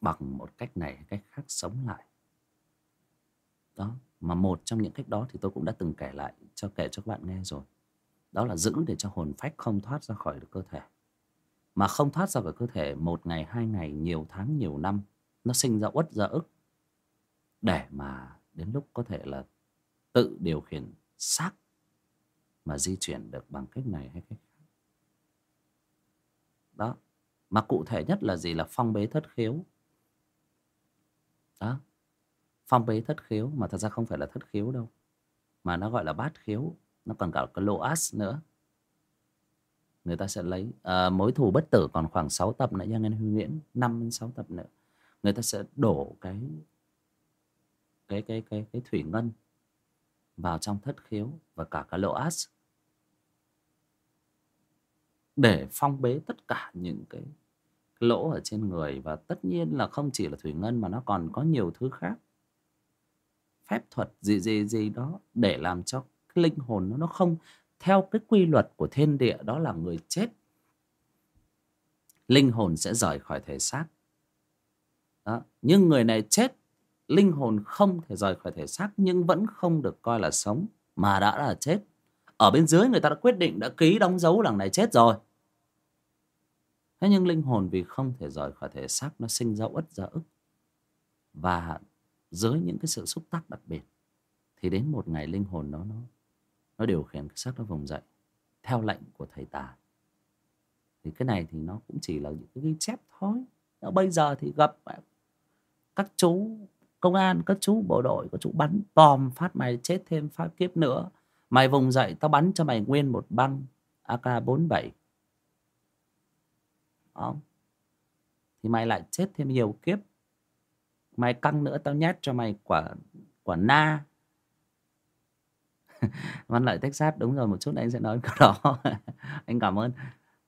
Speaker 1: bằng một cách này hay cách khác sống lại. Đó, mà một trong những cách đó thì tôi cũng đã từng kể lại cho, kể cho các bạn nghe rồi. Đó là giữ để cho hồn phách không thoát ra khỏi được cơ thể. Mà không thoát ra khỏi cơ thể một ngày, hai ngày, nhiều tháng, nhiều năm, nó sinh ra uất, ra ức. Để mà đến lúc có thể là tự điều khiển xác mà di chuyển được bằng cách này hay cách đó. Mà cụ thể nhất là gì? Là phong bế thất khiếu. Đó. Phong bế thất khiếu mà thật ra không phải là thất khiếu đâu mà nó gọi là bát khiếu. Nó còn cả cái lô as nữa. Người ta sẽ lấy à, mối thù bất tử còn khoảng 6 tập nữa nha Anh huy nguyễn. 5 đến 6 tập nữa. Người ta sẽ đổ cái cái cái cái cái thủy ngân vào trong thất khiếu và cả cái lỗ as để phong bế tất cả những cái lỗ ở trên người và tất nhiên là không chỉ là thủy ngân mà nó còn có nhiều thứ khác. Phép thuật gì gì gì đó để làm cho cái linh hồn nó nó không theo cái quy luật của thiên địa, đó là người chết. Linh hồn sẽ rời khỏi thể xác. Đó. nhưng người này chết, linh hồn không thể rời khỏi thể xác nhưng vẫn không được coi là sống, mà đã là chết. Ở bên dưới người ta đã quyết định, đã ký đóng dấu rằng này chết rồi thế nhưng linh hồn vì không thể rời khỏi thể xác nó sinh ra uất ra ức. Và dưới những cái sự xúc tác đặc biệt, thì đến một ngày linh hồn nó nó nó điều khiển cái xác nó vùng dậy, theo lệnh của thầy tà. Thì cái này thì nó cũng chỉ là những cái ghi chép thôi. Bây giờ thì gặp các chú công an, các chú bộ đội, các chú bắn bom phát mày chết thêm, phát kiếp nữa. Mày vùng dậy, tao bắn cho mày nguyên một băng ak 47 không thì mày lại chết thêm nhiều kiếp. Mày căng nữa, tao nhét cho mày quả quả na. [LAUGHS] Văn lợi texas, đúng rồi, một chút anh sẽ nói câu đó. [LAUGHS] Anh cảm ơn.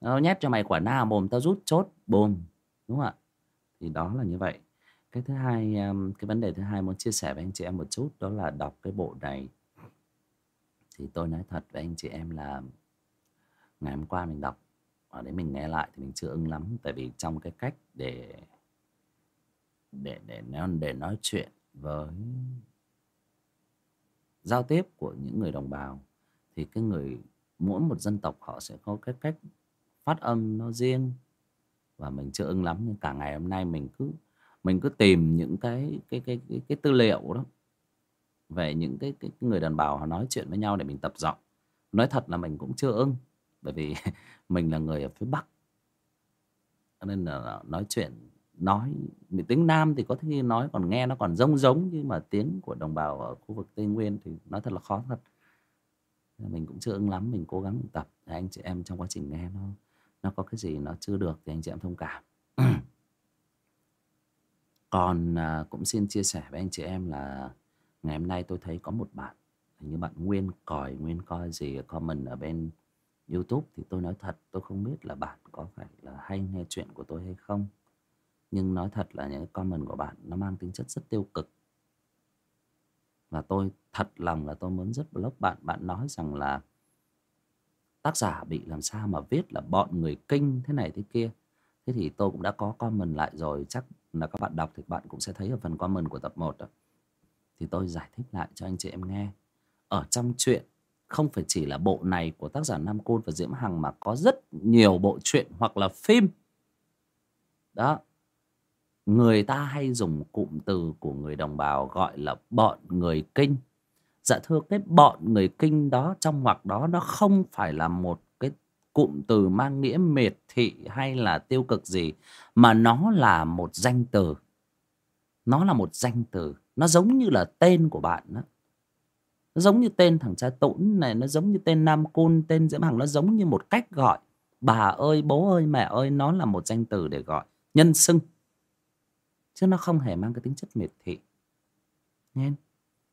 Speaker 1: Nó nhét cho mày quả na mồm, tao rút chốt, bùm, đúng không ạ? Thì đó là như vậy. Cái thứ hai um, cái vấn đề thứ hai muốn chia sẻ với anh chị em một chút, đó là đọc cái bộ này. Thì tôi nói thật với anh chị em là ngày hôm qua mình đọc ở đấy mình nghe lại thì mình chưa ưng lắm. Tại vì trong cái cách để để để để nói chuyện với giao tiếp của những người đồng bào thì cái người mỗi một dân tộc họ sẽ có cái cách phát âm nó riêng. Và mình chưa ưng lắm nhưng cả ngày hôm nay mình cứ mình cứ tìm những cái cái cái cái, cái tư liệu đó về những cái, cái người đàn bào họ nói chuyện với nhau để mình tập giọng. Nói thật là mình cũng chưa ưng bởi vì [LAUGHS] mình là người ở phía bắc. Nên là nói chuyện nói tiếng nam thì có thể nói còn nghe nó còn giống giống nhưng mà tiếng của đồng bào ở khu vực tây nguyên thì nói thật là khó thật. Mình cũng chưa ưng lắm mình cố gắng tập. Anh chị em trong quá trình nghe nó nó có cái gì nó chưa được thì anh chị em thông cảm. [CLEARS THROAT] Còn à, cũng xin chia sẻ với anh chị em là ngày hôm nay tôi thấy có một bạn. Hình như bạn nguyên còi nguyên coi gì comment ở bên youtube thì tôi nói thật, tôi không biết là bạn có phải là hay nghe chuyện của tôi hay không. Nhưng nói thật là những comment của bạn nó mang tính chất rất tiêu cực. Và tôi thật lòng là tôi muốn rất block bạn. Bạn nói rằng là tác giả bị làm sao mà viết là bọn người kinh thế này thế kia. Thế thì tôi cũng đã có comment lại rồi, chắc là các bạn đọc thì bạn cũng sẽ thấy ở phần comment của tập 1 đó. thì tôi giải thích lại cho anh chị em nghe. Ở trong chuyện không phải chỉ là bộ này của tác giả Nam Côn và Diễm Hằng mà có rất nhiều bộ truyện hoặc là phim. Đó. Người ta hay dùng cụm từ của người đồng bào gọi là bọn người kinh. Dạ thưa, cái bọn người kinh đó trong ngoặc đó nó không phải là một cái cụm từ mang nghĩa miệt thị hay là tiêu cực gì, mà nó là một danh từ. Nó là một danh từ. Nó giống như là tên của bạn đó giống như tên thằng cha tũn này, nó giống như tên nam côn tên diễm hằng, nó giống như một cách gọi. Bà ơi, bố ơi, mẹ ơi, nó là một danh từ để gọi nhân xưng. Chứ nó không hề mang cái tính chất miệt thị. Nên,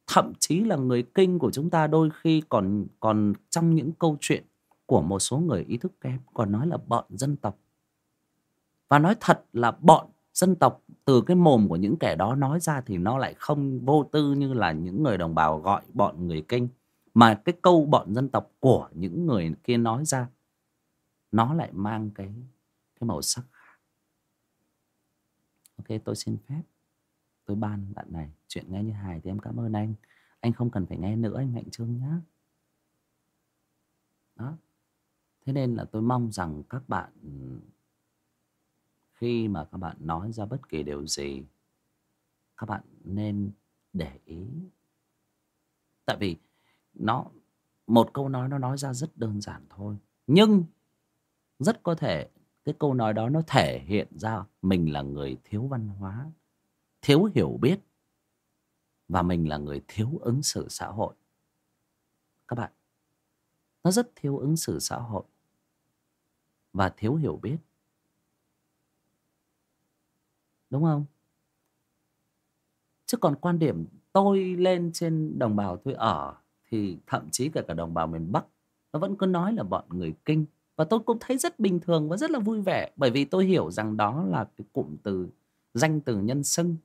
Speaker 1: thậm chí là người kinh của chúng ta đôi khi còn còn trong những câu chuyện của một số người ý thức kém, còn nói là bọn dân tộc. Và nói thật là bọn dân tộc từ cái mồm của những kẻ đó nói ra thì nó lại không vô tư như là những người đồng bào gọi bọn người kinh, mà cái câu bọn dân tộc của những người kia nói ra, nó lại mang cái cái màu sắc khác. Ok, tôi xin phép. Tôi ban bạn này chuyện nghe như hài thì em cảm ơn anh. Anh không cần phải nghe nữa, anh mạnh trương nhé đó. Thế nên là tôi mong rằng các bạn khi mà các bạn nói ra bất kỳ điều gì, các bạn nên để ý. Tại vì nó, một câu nói nó nói ra rất đơn giản thôi, nhưng rất có thể cái câu nói đó nó thể hiện ra mình là người thiếu văn hóa, thiếu hiểu biết và mình là người thiếu ứng xử xã hội. Các bạn, nó rất thiếu ứng xử xã hội và thiếu hiểu biết đúng không? Chứ còn quan điểm tôi lên trên đồng bào tôi ở, thì thậm chí cả cả đồng bào miền Bắc, nó vẫn cứ nói là bọn người kinh. Và tôi cũng thấy rất bình thường và rất là vui vẻ, bởi vì tôi hiểu rằng đó là cái cụm từ, danh từ nhân xưng.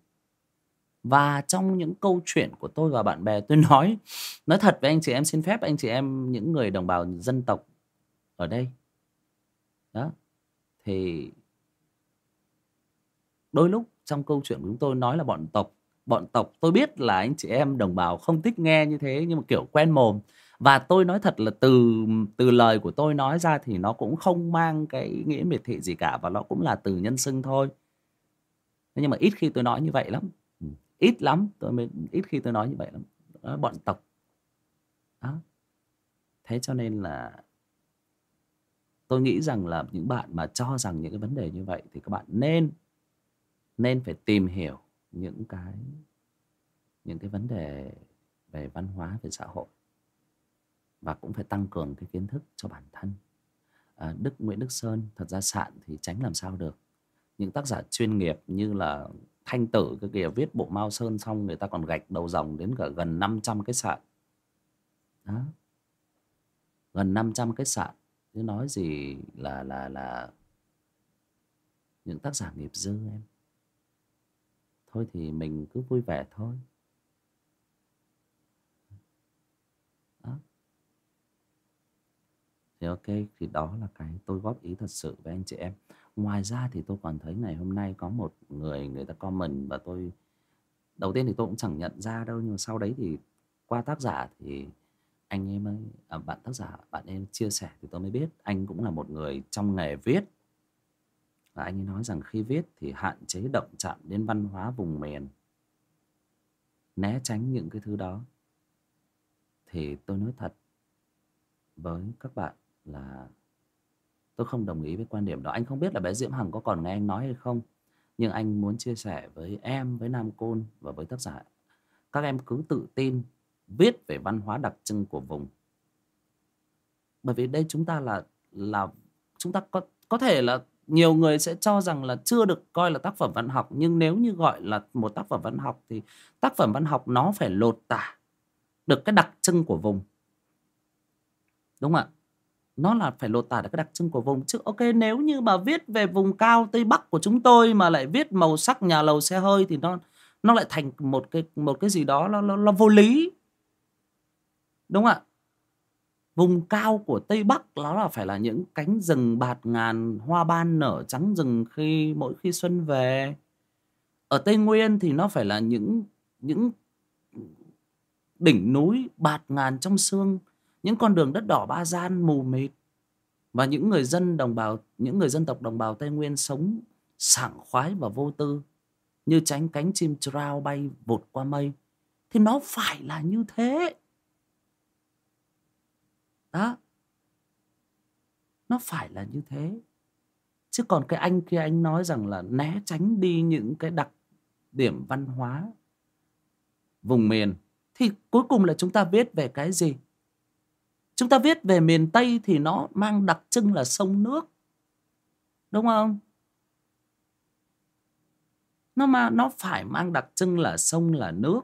Speaker 1: Và trong những câu chuyện của tôi và bạn bè tôi [LAUGHS] nói nói thật với anh chị em, xin phép anh chị em, những người đồng bào dân tộc ở đây. Đó. Thì đôi lúc trong câu chuyện của chúng tôi nói là bọn tộc bọn tộc tôi biết là anh chị em đồng bào không thích nghe như thế nhưng mà kiểu quen mồm. Và tôi nói thật là từ từ lời của tôi nói ra thì nó cũng không mang cái nghĩa miệt thị gì cả và nó cũng là từ nhân xưng thôi. Nhưng mà ít khi tôi nói như vậy lắm. Ừ, ít lắm tôi mới ít khi tôi nói như vậy lắm. Đó, bọn tộc. Đó. thế cho nên là tôi nghĩ rằng là những bạn mà cho rằng những cái vấn đề như vậy thì các bạn nên nên phải tìm hiểu những cái những cái vấn đề về văn hóa về xã hội. Và cũng phải tăng cường cái kiến thức cho bản thân. À, Đức Nguyễn Đức Sơn thật ra sạn thì tránh làm sao được. Những tác giả chuyên nghiệp như là Thanh Tử cái kia viết bộ Mao Sơn xong người ta còn gạch đầu dòng đến cả gần 500 cái sạn. Đó. Gần 500 cái sạn. Chứ nói gì là là là những tác giả nghiệp dư em thôi thì mình cứ vui vẻ thôi. Đó. thì ok thì đó là cái tôi góp ý thật sự với anh chị em. Ngoài ra thì tôi còn thấy ngày hôm nay có một người người ta comment và tôi đầu tiên thì tôi cũng chẳng nhận ra đâu nhưng mà sau đấy thì qua tác giả thì anh em ấy à, bạn tác giả bạn em chia sẻ thì tôi mới biết anh cũng là một người trong nghề viết và anh ấy nói rằng khi viết thì hạn chế động chạm đến văn hóa vùng miền. Né tránh những cái thứ đó. Thì tôi nói thật với các bạn là tôi không đồng ý với quan điểm đó. Anh không biết là bé diễm hằng có còn nghe anh nói hay không, nhưng anh muốn chia sẻ với em, với nam côn và với tác giả. Các em cứ tự tin viết về văn hóa đặc trưng của vùng. Bởi vì đây chúng ta là là, chúng ta có có thể là nhiều người sẽ cho rằng là chưa được coi là tác phẩm văn học nhưng nếu như gọi là một tác phẩm văn học thì tác phẩm văn học nó phải lột tả được cái đặc trưng của vùng. Đúng không ạ? Nó là phải lột tả được cái đặc trưng của vùng. Chứ ok nếu như mà viết về vùng cao tây bắc của chúng tôi mà lại viết màu sắc nhà lầu xe hơi thì nó nó lại thành một cái một cái gì đó nó nó, nó vô lý. Đúng không ạ? Vùng cao của tây bắc đó là phải là những cánh rừng bạt ngàn, hoa ban nở trắng rừng khi, mỗi khi xuân về. Ở tây nguyên thì nó phải là những những đỉnh núi bạt ngàn trong sương những con đường đất đỏ ba gian, mù mịt. Và những người dân đồng bào, những người dân tộc đồng bào tây nguyên sống sảng khoái và vô tư, như tránh cánh chim trao bay vụt qua mây. Thì nó phải là như thế đó. Nó phải là như thế. Chứ còn cái anh kia, anh nói rằng là né tránh đi những cái đặc điểm văn hóa vùng miền, thì cuối cùng là chúng ta viết về cái gì? Chúng ta viết về miền tây thì nó mang đặc trưng là sông nước, đúng không? Nó mà nó phải mang đặc trưng là sông, là nước,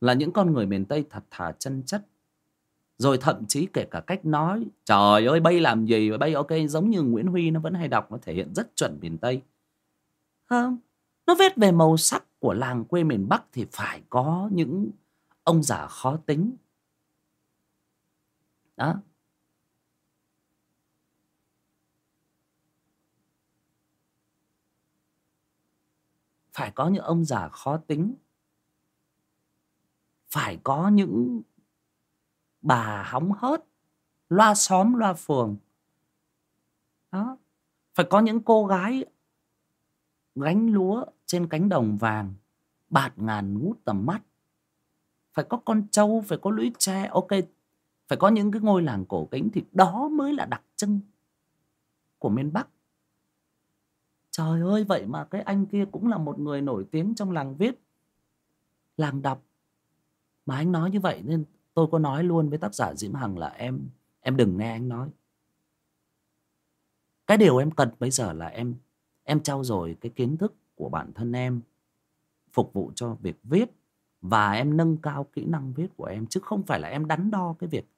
Speaker 1: là những con người miền tây thật thà, chân chất rồi thậm chí kể cả cách nói, trời ơi, bay làm gì bay? Ok, giống như nguyễn huy, nó vẫn hay đọc, nó thể hiện rất chuẩn miền tây. Không, nó viết về màu sắc của làng quê miền bắc thì phải có những ông già khó tính. Đó. Phải có những ông già khó tính. Phải có những bà hóng hớt loa xóm, loa phường. Đó. Phải có những cô gái gánh lúa trên cánh đồng vàng, bạt ngàn ngút tầm mắt. Phải có con trâu, phải có lũy tre, ok, phải có những cái ngôi làng cổ kính thì đó mới là đặc trưng của miền bắc. Trời ơi, vậy mà cái anh kia cũng là một người nổi tiếng trong làng viết, làng đọc. Mà anh nói như vậy nên tôi có nói luôn với tác giả diễm hằng là em em đừng nghe anh nói. Cái điều em cần bây giờ là em em trau dồi cái kiến thức của bản thân em, phục vụ cho việc viết và em nâng cao kỹ năng viết của em, chứ không phải là em đắn đo cái việc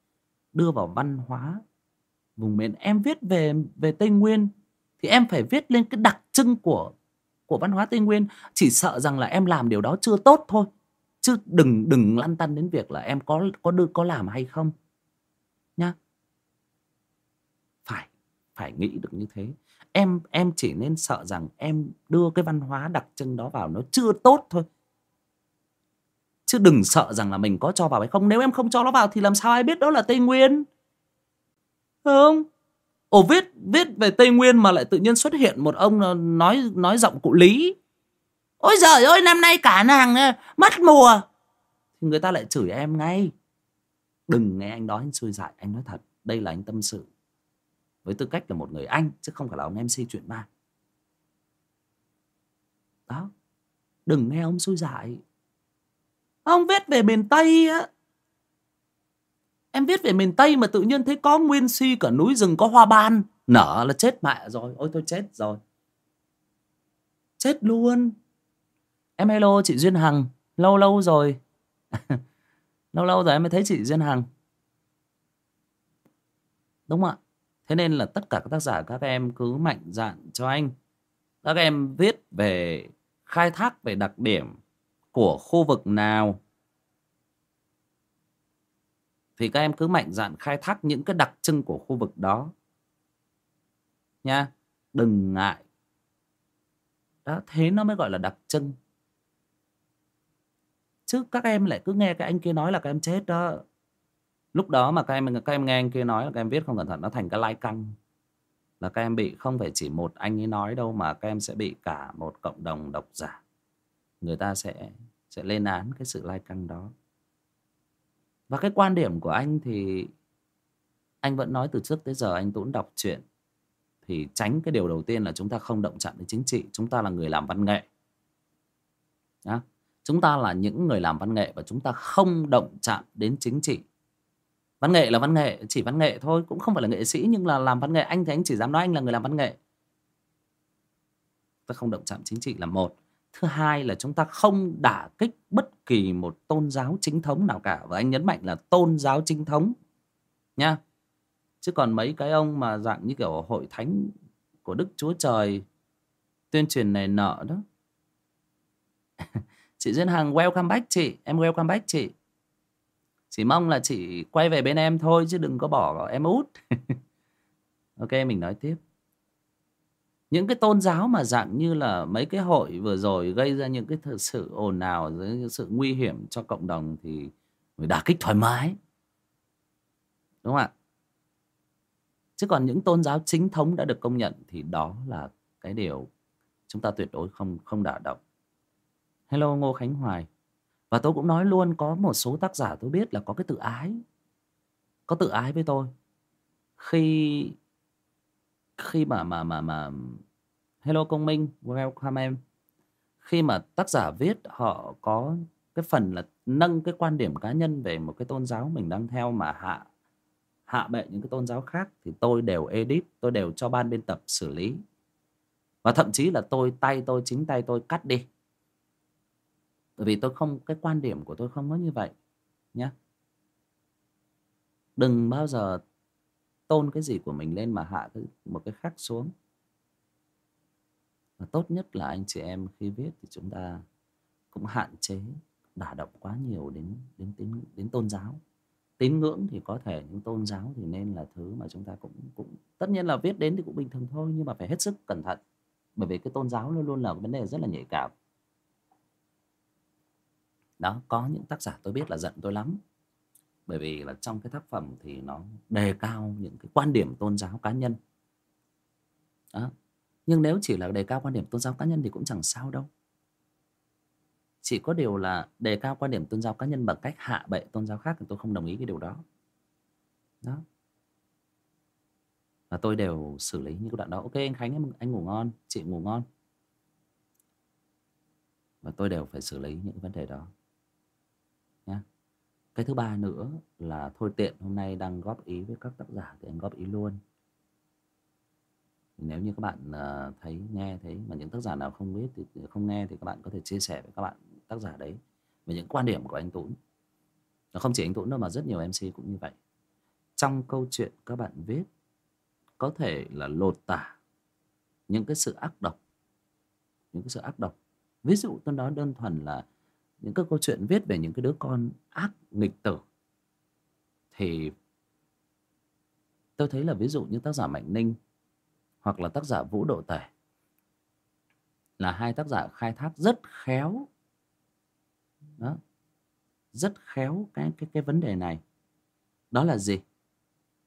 Speaker 1: đưa vào văn hóa vùng miền. Em viết về về tây nguyên thì em phải viết lên cái đặc trưng của của văn hóa tây nguyên, chỉ sợ rằng là em làm điều đó chưa tốt thôi chứ đừng đừng lăn tăn đến việc là em có có đưa, có làm hay không nhá. Phải phải nghĩ được như thế. Em em chỉ nên sợ rằng em đưa cái văn hóa đặc trưng đó vào nó chưa tốt thôi. Chứ đừng sợ rằng là mình có cho vào hay không. Nếu em không cho nó vào thì làm sao ai biết đó là tây nguyên? Không? Ồ, viết viết về tây nguyên mà lại tự nhiên xuất hiện một ông ờ, nói nói giọng cụ lý ôi giời ơi, năm nay cả nàng ờ, mất mùa. Thì người ta lại chửi em ngay. Đừng nghe anh nói anh xui dại, anh nói thật. Đây là anh tâm sự. Với tư cách là một người anh, chứ không phải là ông mc chuyện ba. Đó. Đừng nghe ông xui dại. Ông viết về miền tây á. Em viết về miền tây mà tự nhiên thấy có nguyên si cả núi rừng, có hoa ban. Nở là chết mẹ rồi. Ôi tôi chết rồi. Chết luôn em hello, chị duyên hằng. Lâu lâu rồi. [LAUGHS] Lâu lâu rồi em mới thấy chị duyên hằng. Đúng không ạ. Thế nên là tất cả các tác giả, các em cứ mạnh dạn cho anh. Các em viết về, khai thác về đặc điểm của khu vực nào. Thì các em cứ mạnh dạn khai thác những cái đặc trưng của khu vực đó. Nha. Đừng ngại. Đó, thế nó mới gọi là đặc trưng chứ các em lại cứ nghe cái anh kia nói là các em chết đó. Lúc đó mà các em các em nghe anh kia nói là các em viết không cẩn thận, nó thành cái lai căng. Là các em bị, không phải chỉ một anh ấy nói đâu, mà các em sẽ bị cả một cộng đồng độc giả. Người ta sẽ sẽ lên án cái sự lai căng đó. Và cái quan điểm của anh thì anh vẫn nói từ trước tới giờ anh cũng đọc truyện thì tránh cái điều đầu tiên là chúng ta không động chạm đến chính trị, chúng ta là người làm văn nghệ. Đó chúng ta là những người làm văn nghệ và chúng ta không động chạm đến chính trị. Văn nghệ là văn nghệ, chỉ văn nghệ thôi, cũng không phải là nghệ sĩ, nhưng là làm văn nghệ. Anh thì anh chỉ dám nói anh là người làm văn nghệ. Ta không động chạm chính trị là một. Thứ hai là chúng ta không đả kích bất kỳ một tôn giáo chính thống nào cả. Và anh nhấn mạnh là tôn giáo chính thống, nha. Chứ còn mấy cái ông mà dạng như kiểu hội thánh của đức chúa trời, tuyên truyền này nợ đó. [LAUGHS] chị duyên hằng, welcome back chị. Em welcome back chị. Chỉ mong là chị quay về bên em thôi, chứ đừng có bỏ em út. [LAUGHS] Ok, mình nói tiếp. Những cái tôn giáo mà dạng như là mấy cái hội vừa rồi gây ra những cái sự ồn ào sự nguy hiểm cho cộng đồng thì người đả kích thoải mái. Đúng không ạ? Chứ còn những tôn giáo chính thống đã được công nhận thì đó là cái điều chúng ta tuyệt đối không không đả động hello, ngô khánh hoài. Và tôi cũng nói luôn, có một số tác giả tôi biết là có cái tự ái. Có tự ái với tôi. Khi khi mà mà mà mà, hello công minh, welcome em. Khi mà tác giả viết, họ có cái phần là nâng cái quan điểm cá nhân về một cái tôn giáo mình đang theo mà hạ hạ bệ những cái tôn giáo khác thì tôi đều edit, tôi đều cho ban biên tập xử lý. Và thậm chí là tôi tay tôi, chính tay tôi cắt đi bởi vì tôi không cái quan điểm của tôi không có như vậy nhé đừng bao giờ tôn cái gì của mình lên mà hạ cái, một cái khác xuống. Và tốt nhất là anh chị em khi viết thì chúng ta cũng hạn chế đả động quá nhiều đến đến đến đến tôn giáo. Tín ngưỡng thì có thể những tôn giáo thì nên là thứ mà chúng ta cũng cũng tất nhiên là viết đến thì cũng bình thường thôi nhưng mà phải hết sức cẩn thận. Bởi vì cái tôn giáo luôn luôn là vấn đề rất là nhạy cảm đó, có những tác giả tôi biết là giận tôi lắm. Bởi vì là trong cái tác phẩm thì nó đề cao những cái quan điểm tôn giáo cá nhân. Đó. nhưng nếu chỉ là đề cao quan điểm tôn giáo cá nhân thì cũng chẳng sao đâu. Chỉ có điều là đề cao quan điểm tôn giáo cá nhân bằng cách hạ bệ tôn giáo khác thì tôi không đồng ý cái điều đó. Đó. Và tôi đều xử lý những cái đoạn đó. Ok, anh khánh, em, anh ngủ ngon, chị ngủ ngon. Và tôi đều phải xử lý những vấn đề đó cái thứ ba nữa là thôi tiện, hôm nay đang góp ý với các tác giả thì anh góp ý luôn. Nếu như các bạn ờ, thấy, nghe thấy mà những tác giả nào không biết thì ờ, không nghe thì các bạn có thể chia sẻ với các bạn tác giả đấy về những quan điểm của anh Tuấn. Nó không chỉ anh Tuấn đâu mà rất nhiều MC cũng như vậy. Trong câu chuyện các bạn viết, có thể là lột tả những cái sự ác độc, những cái sự ác độc. Ví dụ tôi nói đơn thuần là những cái câu chuyện viết về những cái đứa con ác, nghịch tử. Thì tôi thấy là ví dụ như tác giả mạnh ninh hoặc là tác giả vũ độ tể là hai tác giả khai thác rất khéo, đó, rất khéo cái cái cái vấn đề này. Đó là gì?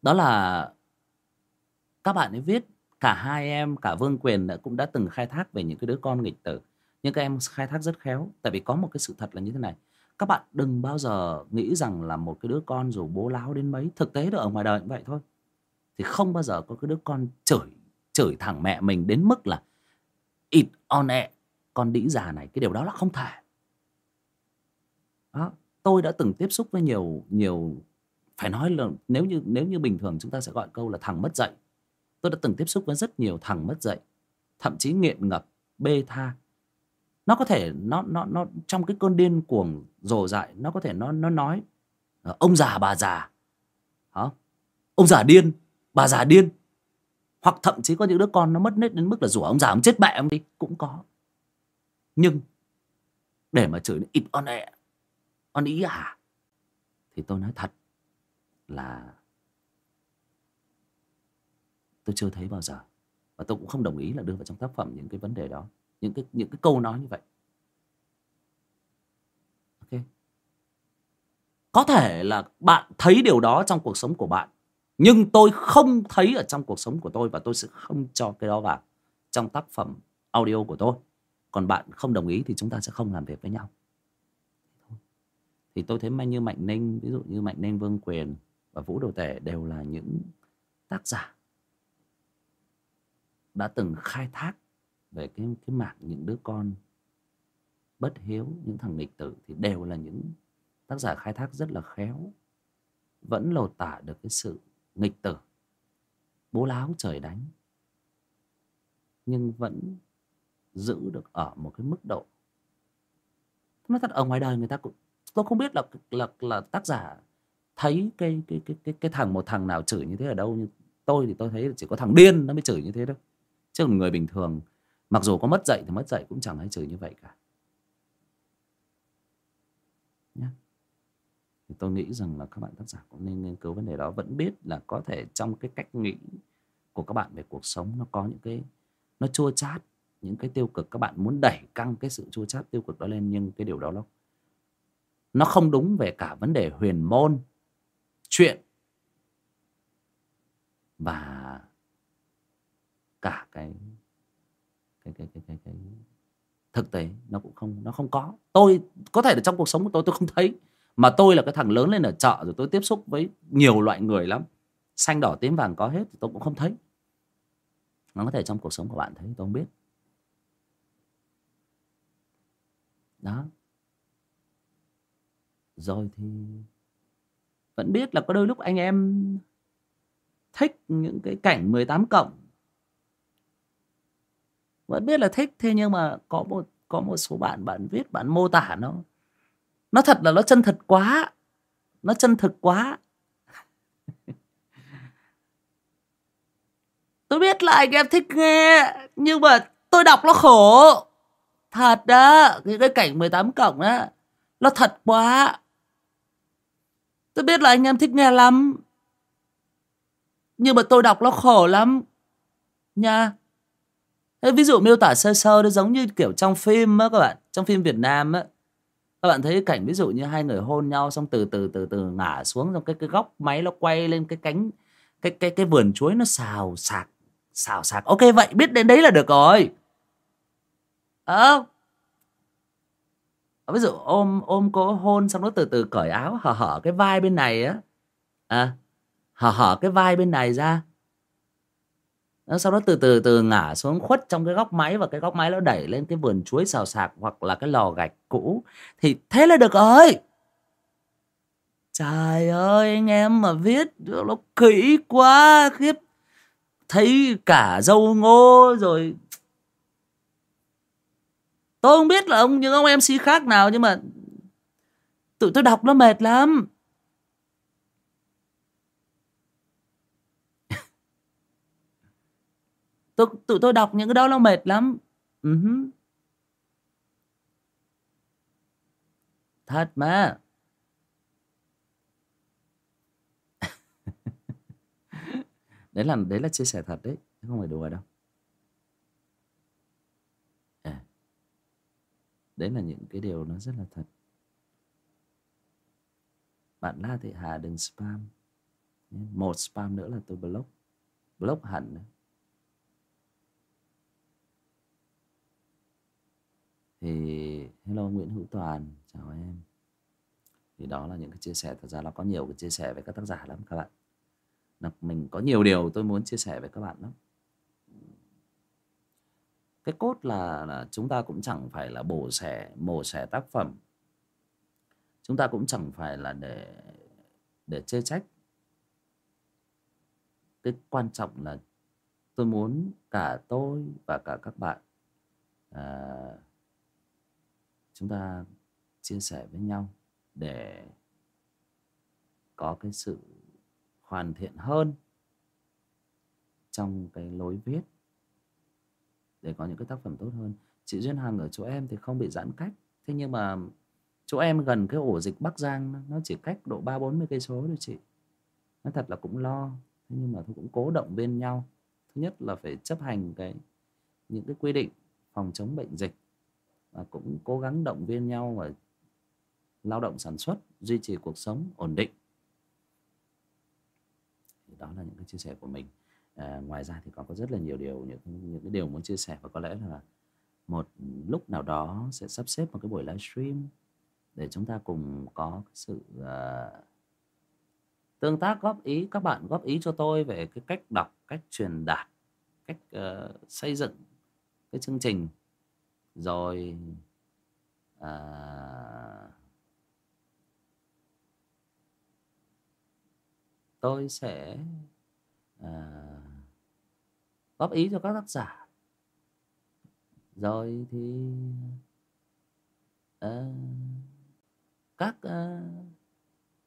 Speaker 1: Đó là các bạn ấy viết, cả hai em, cả vương quyền cũng đã từng khai thác về những cái đứa con nghịch tử nhưng các em khai thác rất khéo. Tại vì có một cái sự thật là như thế này. Các bạn đừng bao giờ nghĩ rằng là một cái đứa con dù bố láo đến mấy, thực tế được ở ngoài đời cũng vậy thôi. Thì không bao giờ có cái đứa con chửi chửi thẳng mẹ mình đến mức là ịt on ẹ con đĩ già này. Cái điều đó là không thể. Đó, tôi đã từng tiếp xúc với nhiều nhiều, phải nói là nếu như nếu như bình thường chúng ta sẽ gọi câu là thằng mất dạy. Tôi đã từng tiếp xúc với rất nhiều thằng mất dạy, thậm chí nghiện ngập, bê tha nó có thể, nó nó nó trong cái cơn điên cuồng rồ dại, nó có thể nó nó nói ờ, ông già, bà già. Hả? Ông già điên, bà già điên. Hoặc thậm chí có những đứa con nó mất nết đến mức là rủa, ông già, ông chết mẹ ông đi. Cũng có. Nhưng để mà chửi ít on ẹ on ý à? Thì tôi nói thật là tôi chưa thấy bao giờ. Và tôi cũng không đồng ý là đưa vào trong tác phẩm những cái vấn đề đó những cái những cái câu nói như vậy. Ok? Có thể là bạn thấy điều đó trong cuộc sống của bạn, nhưng tôi không thấy ở trong cuộc sống của tôi và tôi sẽ không cho cái đó vào trong tác phẩm audio của tôi. Còn bạn không đồng ý thì chúng ta sẽ không làm việc với nhau. Thì tôi thấy như mạnh ninh, ví dụ như mạnh ninh, vương quyền và vũ đồ tể đều là những tác giả đã từng khai thác về cái cái mảng những đứa con bất hiếu, những thằng nghịch tử thì đều là những tác giả khai thác rất là khéo, vẫn lột tả được cái sự nghịch tử, bố láo trời đánh, nhưng vẫn giữ được ở một cái mức độ. Nói thật, ở ngoài đời người ta cũng, tôi không biết là là là tác giả thấy cái cái cái cái cái thằng, một thằng nào chửi như thế ở đâu, nhưng tôi thì tôi thấy chỉ có thằng điên nó mới chửi như thế đâu chứ người bình thường mặc dù có mất dạy thì mất dạy cũng chẳng ai trừ như vậy cả. Nhé thì tôi nghĩ rằng là các bạn tác giả cũng nên nghiên cứu vấn đề đó, vẫn biết là có thể trong cái cách nghĩ của các bạn về cuộc sống nó có những cái, nó chua chát, những cái tiêu cực, các bạn muốn đẩy căng cái sự chua chát tiêu cực đó lên, nhưng cái điều đó nó nó không đúng về cả vấn đề huyền môn, chuyện và cả cái cái cái cái cái, cái thực tế nó cũng không nó không có. Tôi có thể là trong cuộc sống của tôi tôi không thấy. Mà tôi là cái thằng lớn lên ở chợ rồi tôi tiếp xúc với nhiều loại người lắm. Xanh đỏ tím vàng có hết thì tôi cũng không thấy. Nó có thể trong cuộc sống của bạn thấy tôi không biết. Đó. Rồi thì vẫn biết là có đôi lúc anh em thích những cái cảnh 18 cộng vẫn biết là thích thế nhưng mà có một có một số bạn bạn viết bạn mô tả nó. Nó thật là nó chân thật quá. Nó chân thực quá. [LAUGHS] Tôi biết là anh em thích nghe nhưng mà tôi đọc nó khổ. Thật đó cái, cái cảnh 18 cộng đó nó thật quá. Tôi biết là anh em thích nghe lắm. Nhưng mà tôi đọc nó khổ lắm. Nha ví dụ miêu tả sơ sơ nó giống như kiểu trong phim á các bạn, trong phim Việt Nam á. Các bạn thấy cảnh ví dụ như hai người hôn nhau xong từ từ từ từ ngả xuống, xong cái cái góc máy nó quay lên cái cánh, cái cái cái vườn chuối nó xào sạc xào sạc. Ok, vậy biết đến đấy là được rồi. Ờ. Ví dụ ôm ôm cô hôn xong nó từ từ cởi áo, hở hở cái vai bên này á. À hở hở cái vai bên này ra sau đó từ từ từ ngả xuống khuất trong cái góc máy và cái góc máy nó đẩy lên cái vườn chuối xào sạc hoặc là cái lò gạch cũ. Thì thế là được rồi. Trời ơi, anh em mà viết nó kỹ quá, khiếp. Thấy cả dâu ngô rồi. Tôi không biết là ông, những ông mc khác nào nhưng mà tụi tôi đọc nó mệt lắm. Tôi, tụi tôi đọc những cái đó nó mệt lắm uh-huh. thật mà [LAUGHS] đấy là đấy là chia sẻ thật đấy không phải đùa đâu à. đấy là những cái điều nó rất là thật bạn La Thị Hà đừng spam một spam nữa là tôi block block hẳn nữa. Thì hello Nguyễn Hữu Toàn chào em. Thì đó là những cái chia sẻ thật ra nó có nhiều cái chia sẻ với các tác giả lắm các bạn. Là mình có nhiều điều tôi muốn chia sẻ với các bạn lắm. Cái cốt là, là chúng ta cũng chẳng phải là bổ xẻ mổ xẻ tác phẩm. Chúng ta cũng chẳng phải là để để chê trách. Cái quan trọng là tôi muốn cả tôi và cả các bạn à, chúng ta chia sẻ với nhau để có cái sự hoàn thiện hơn trong cái lối viết, để có những cái tác phẩm tốt hơn. Chị duyên hằng ở chỗ em thì không bị giãn cách. Thế nhưng mà chỗ em gần cái ổ dịch bắc giang nó chỉ cách độ ba bốn mươi cây số thôi chị. Nó thật là cũng lo. Thế nhưng mà tôi cũng cố động viên nhau. Thứ nhất là phải chấp hành cái, những cái quy định phòng chống bệnh dịch và cũng cố gắng động viên nhau và lao động sản xuất duy trì cuộc sống ổn định. Thì đó là những cái chia sẻ của mình. À, ngoài ra thì còn có rất là nhiều điều những những cái điều muốn chia sẻ và có lẽ là một lúc nào đó sẽ sắp xếp một cái buổi livestream để chúng ta cùng có sự uh, tương tác góp ý các bạn góp ý cho tôi về cái cách đọc cách truyền đạt cách uh, xây dựng cái chương trình rồi à, tôi sẽ à, góp ý cho các tác giả. Rồi thì à, các à,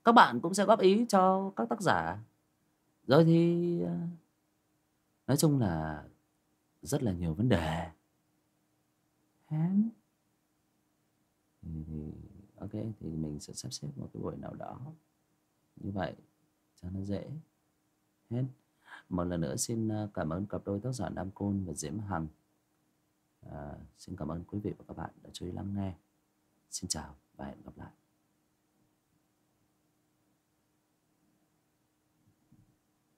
Speaker 1: các bạn cũng sẽ góp ý cho các tác giả. Rồi thì à, nói chung là rất là nhiều vấn đề tháng thì, ừ, thì ok thì mình sẽ sắp xếp một cái buổi nào đó. Như vậy cho nó dễ. Hết. Một lần nữa xin à, cảm ơn cặp đôi tác giả Nam Côn và Diễm Hằng. À, xin cảm ơn quý vị và các bạn đã chú ý lắng nghe. Xin chào và hẹn gặp lại.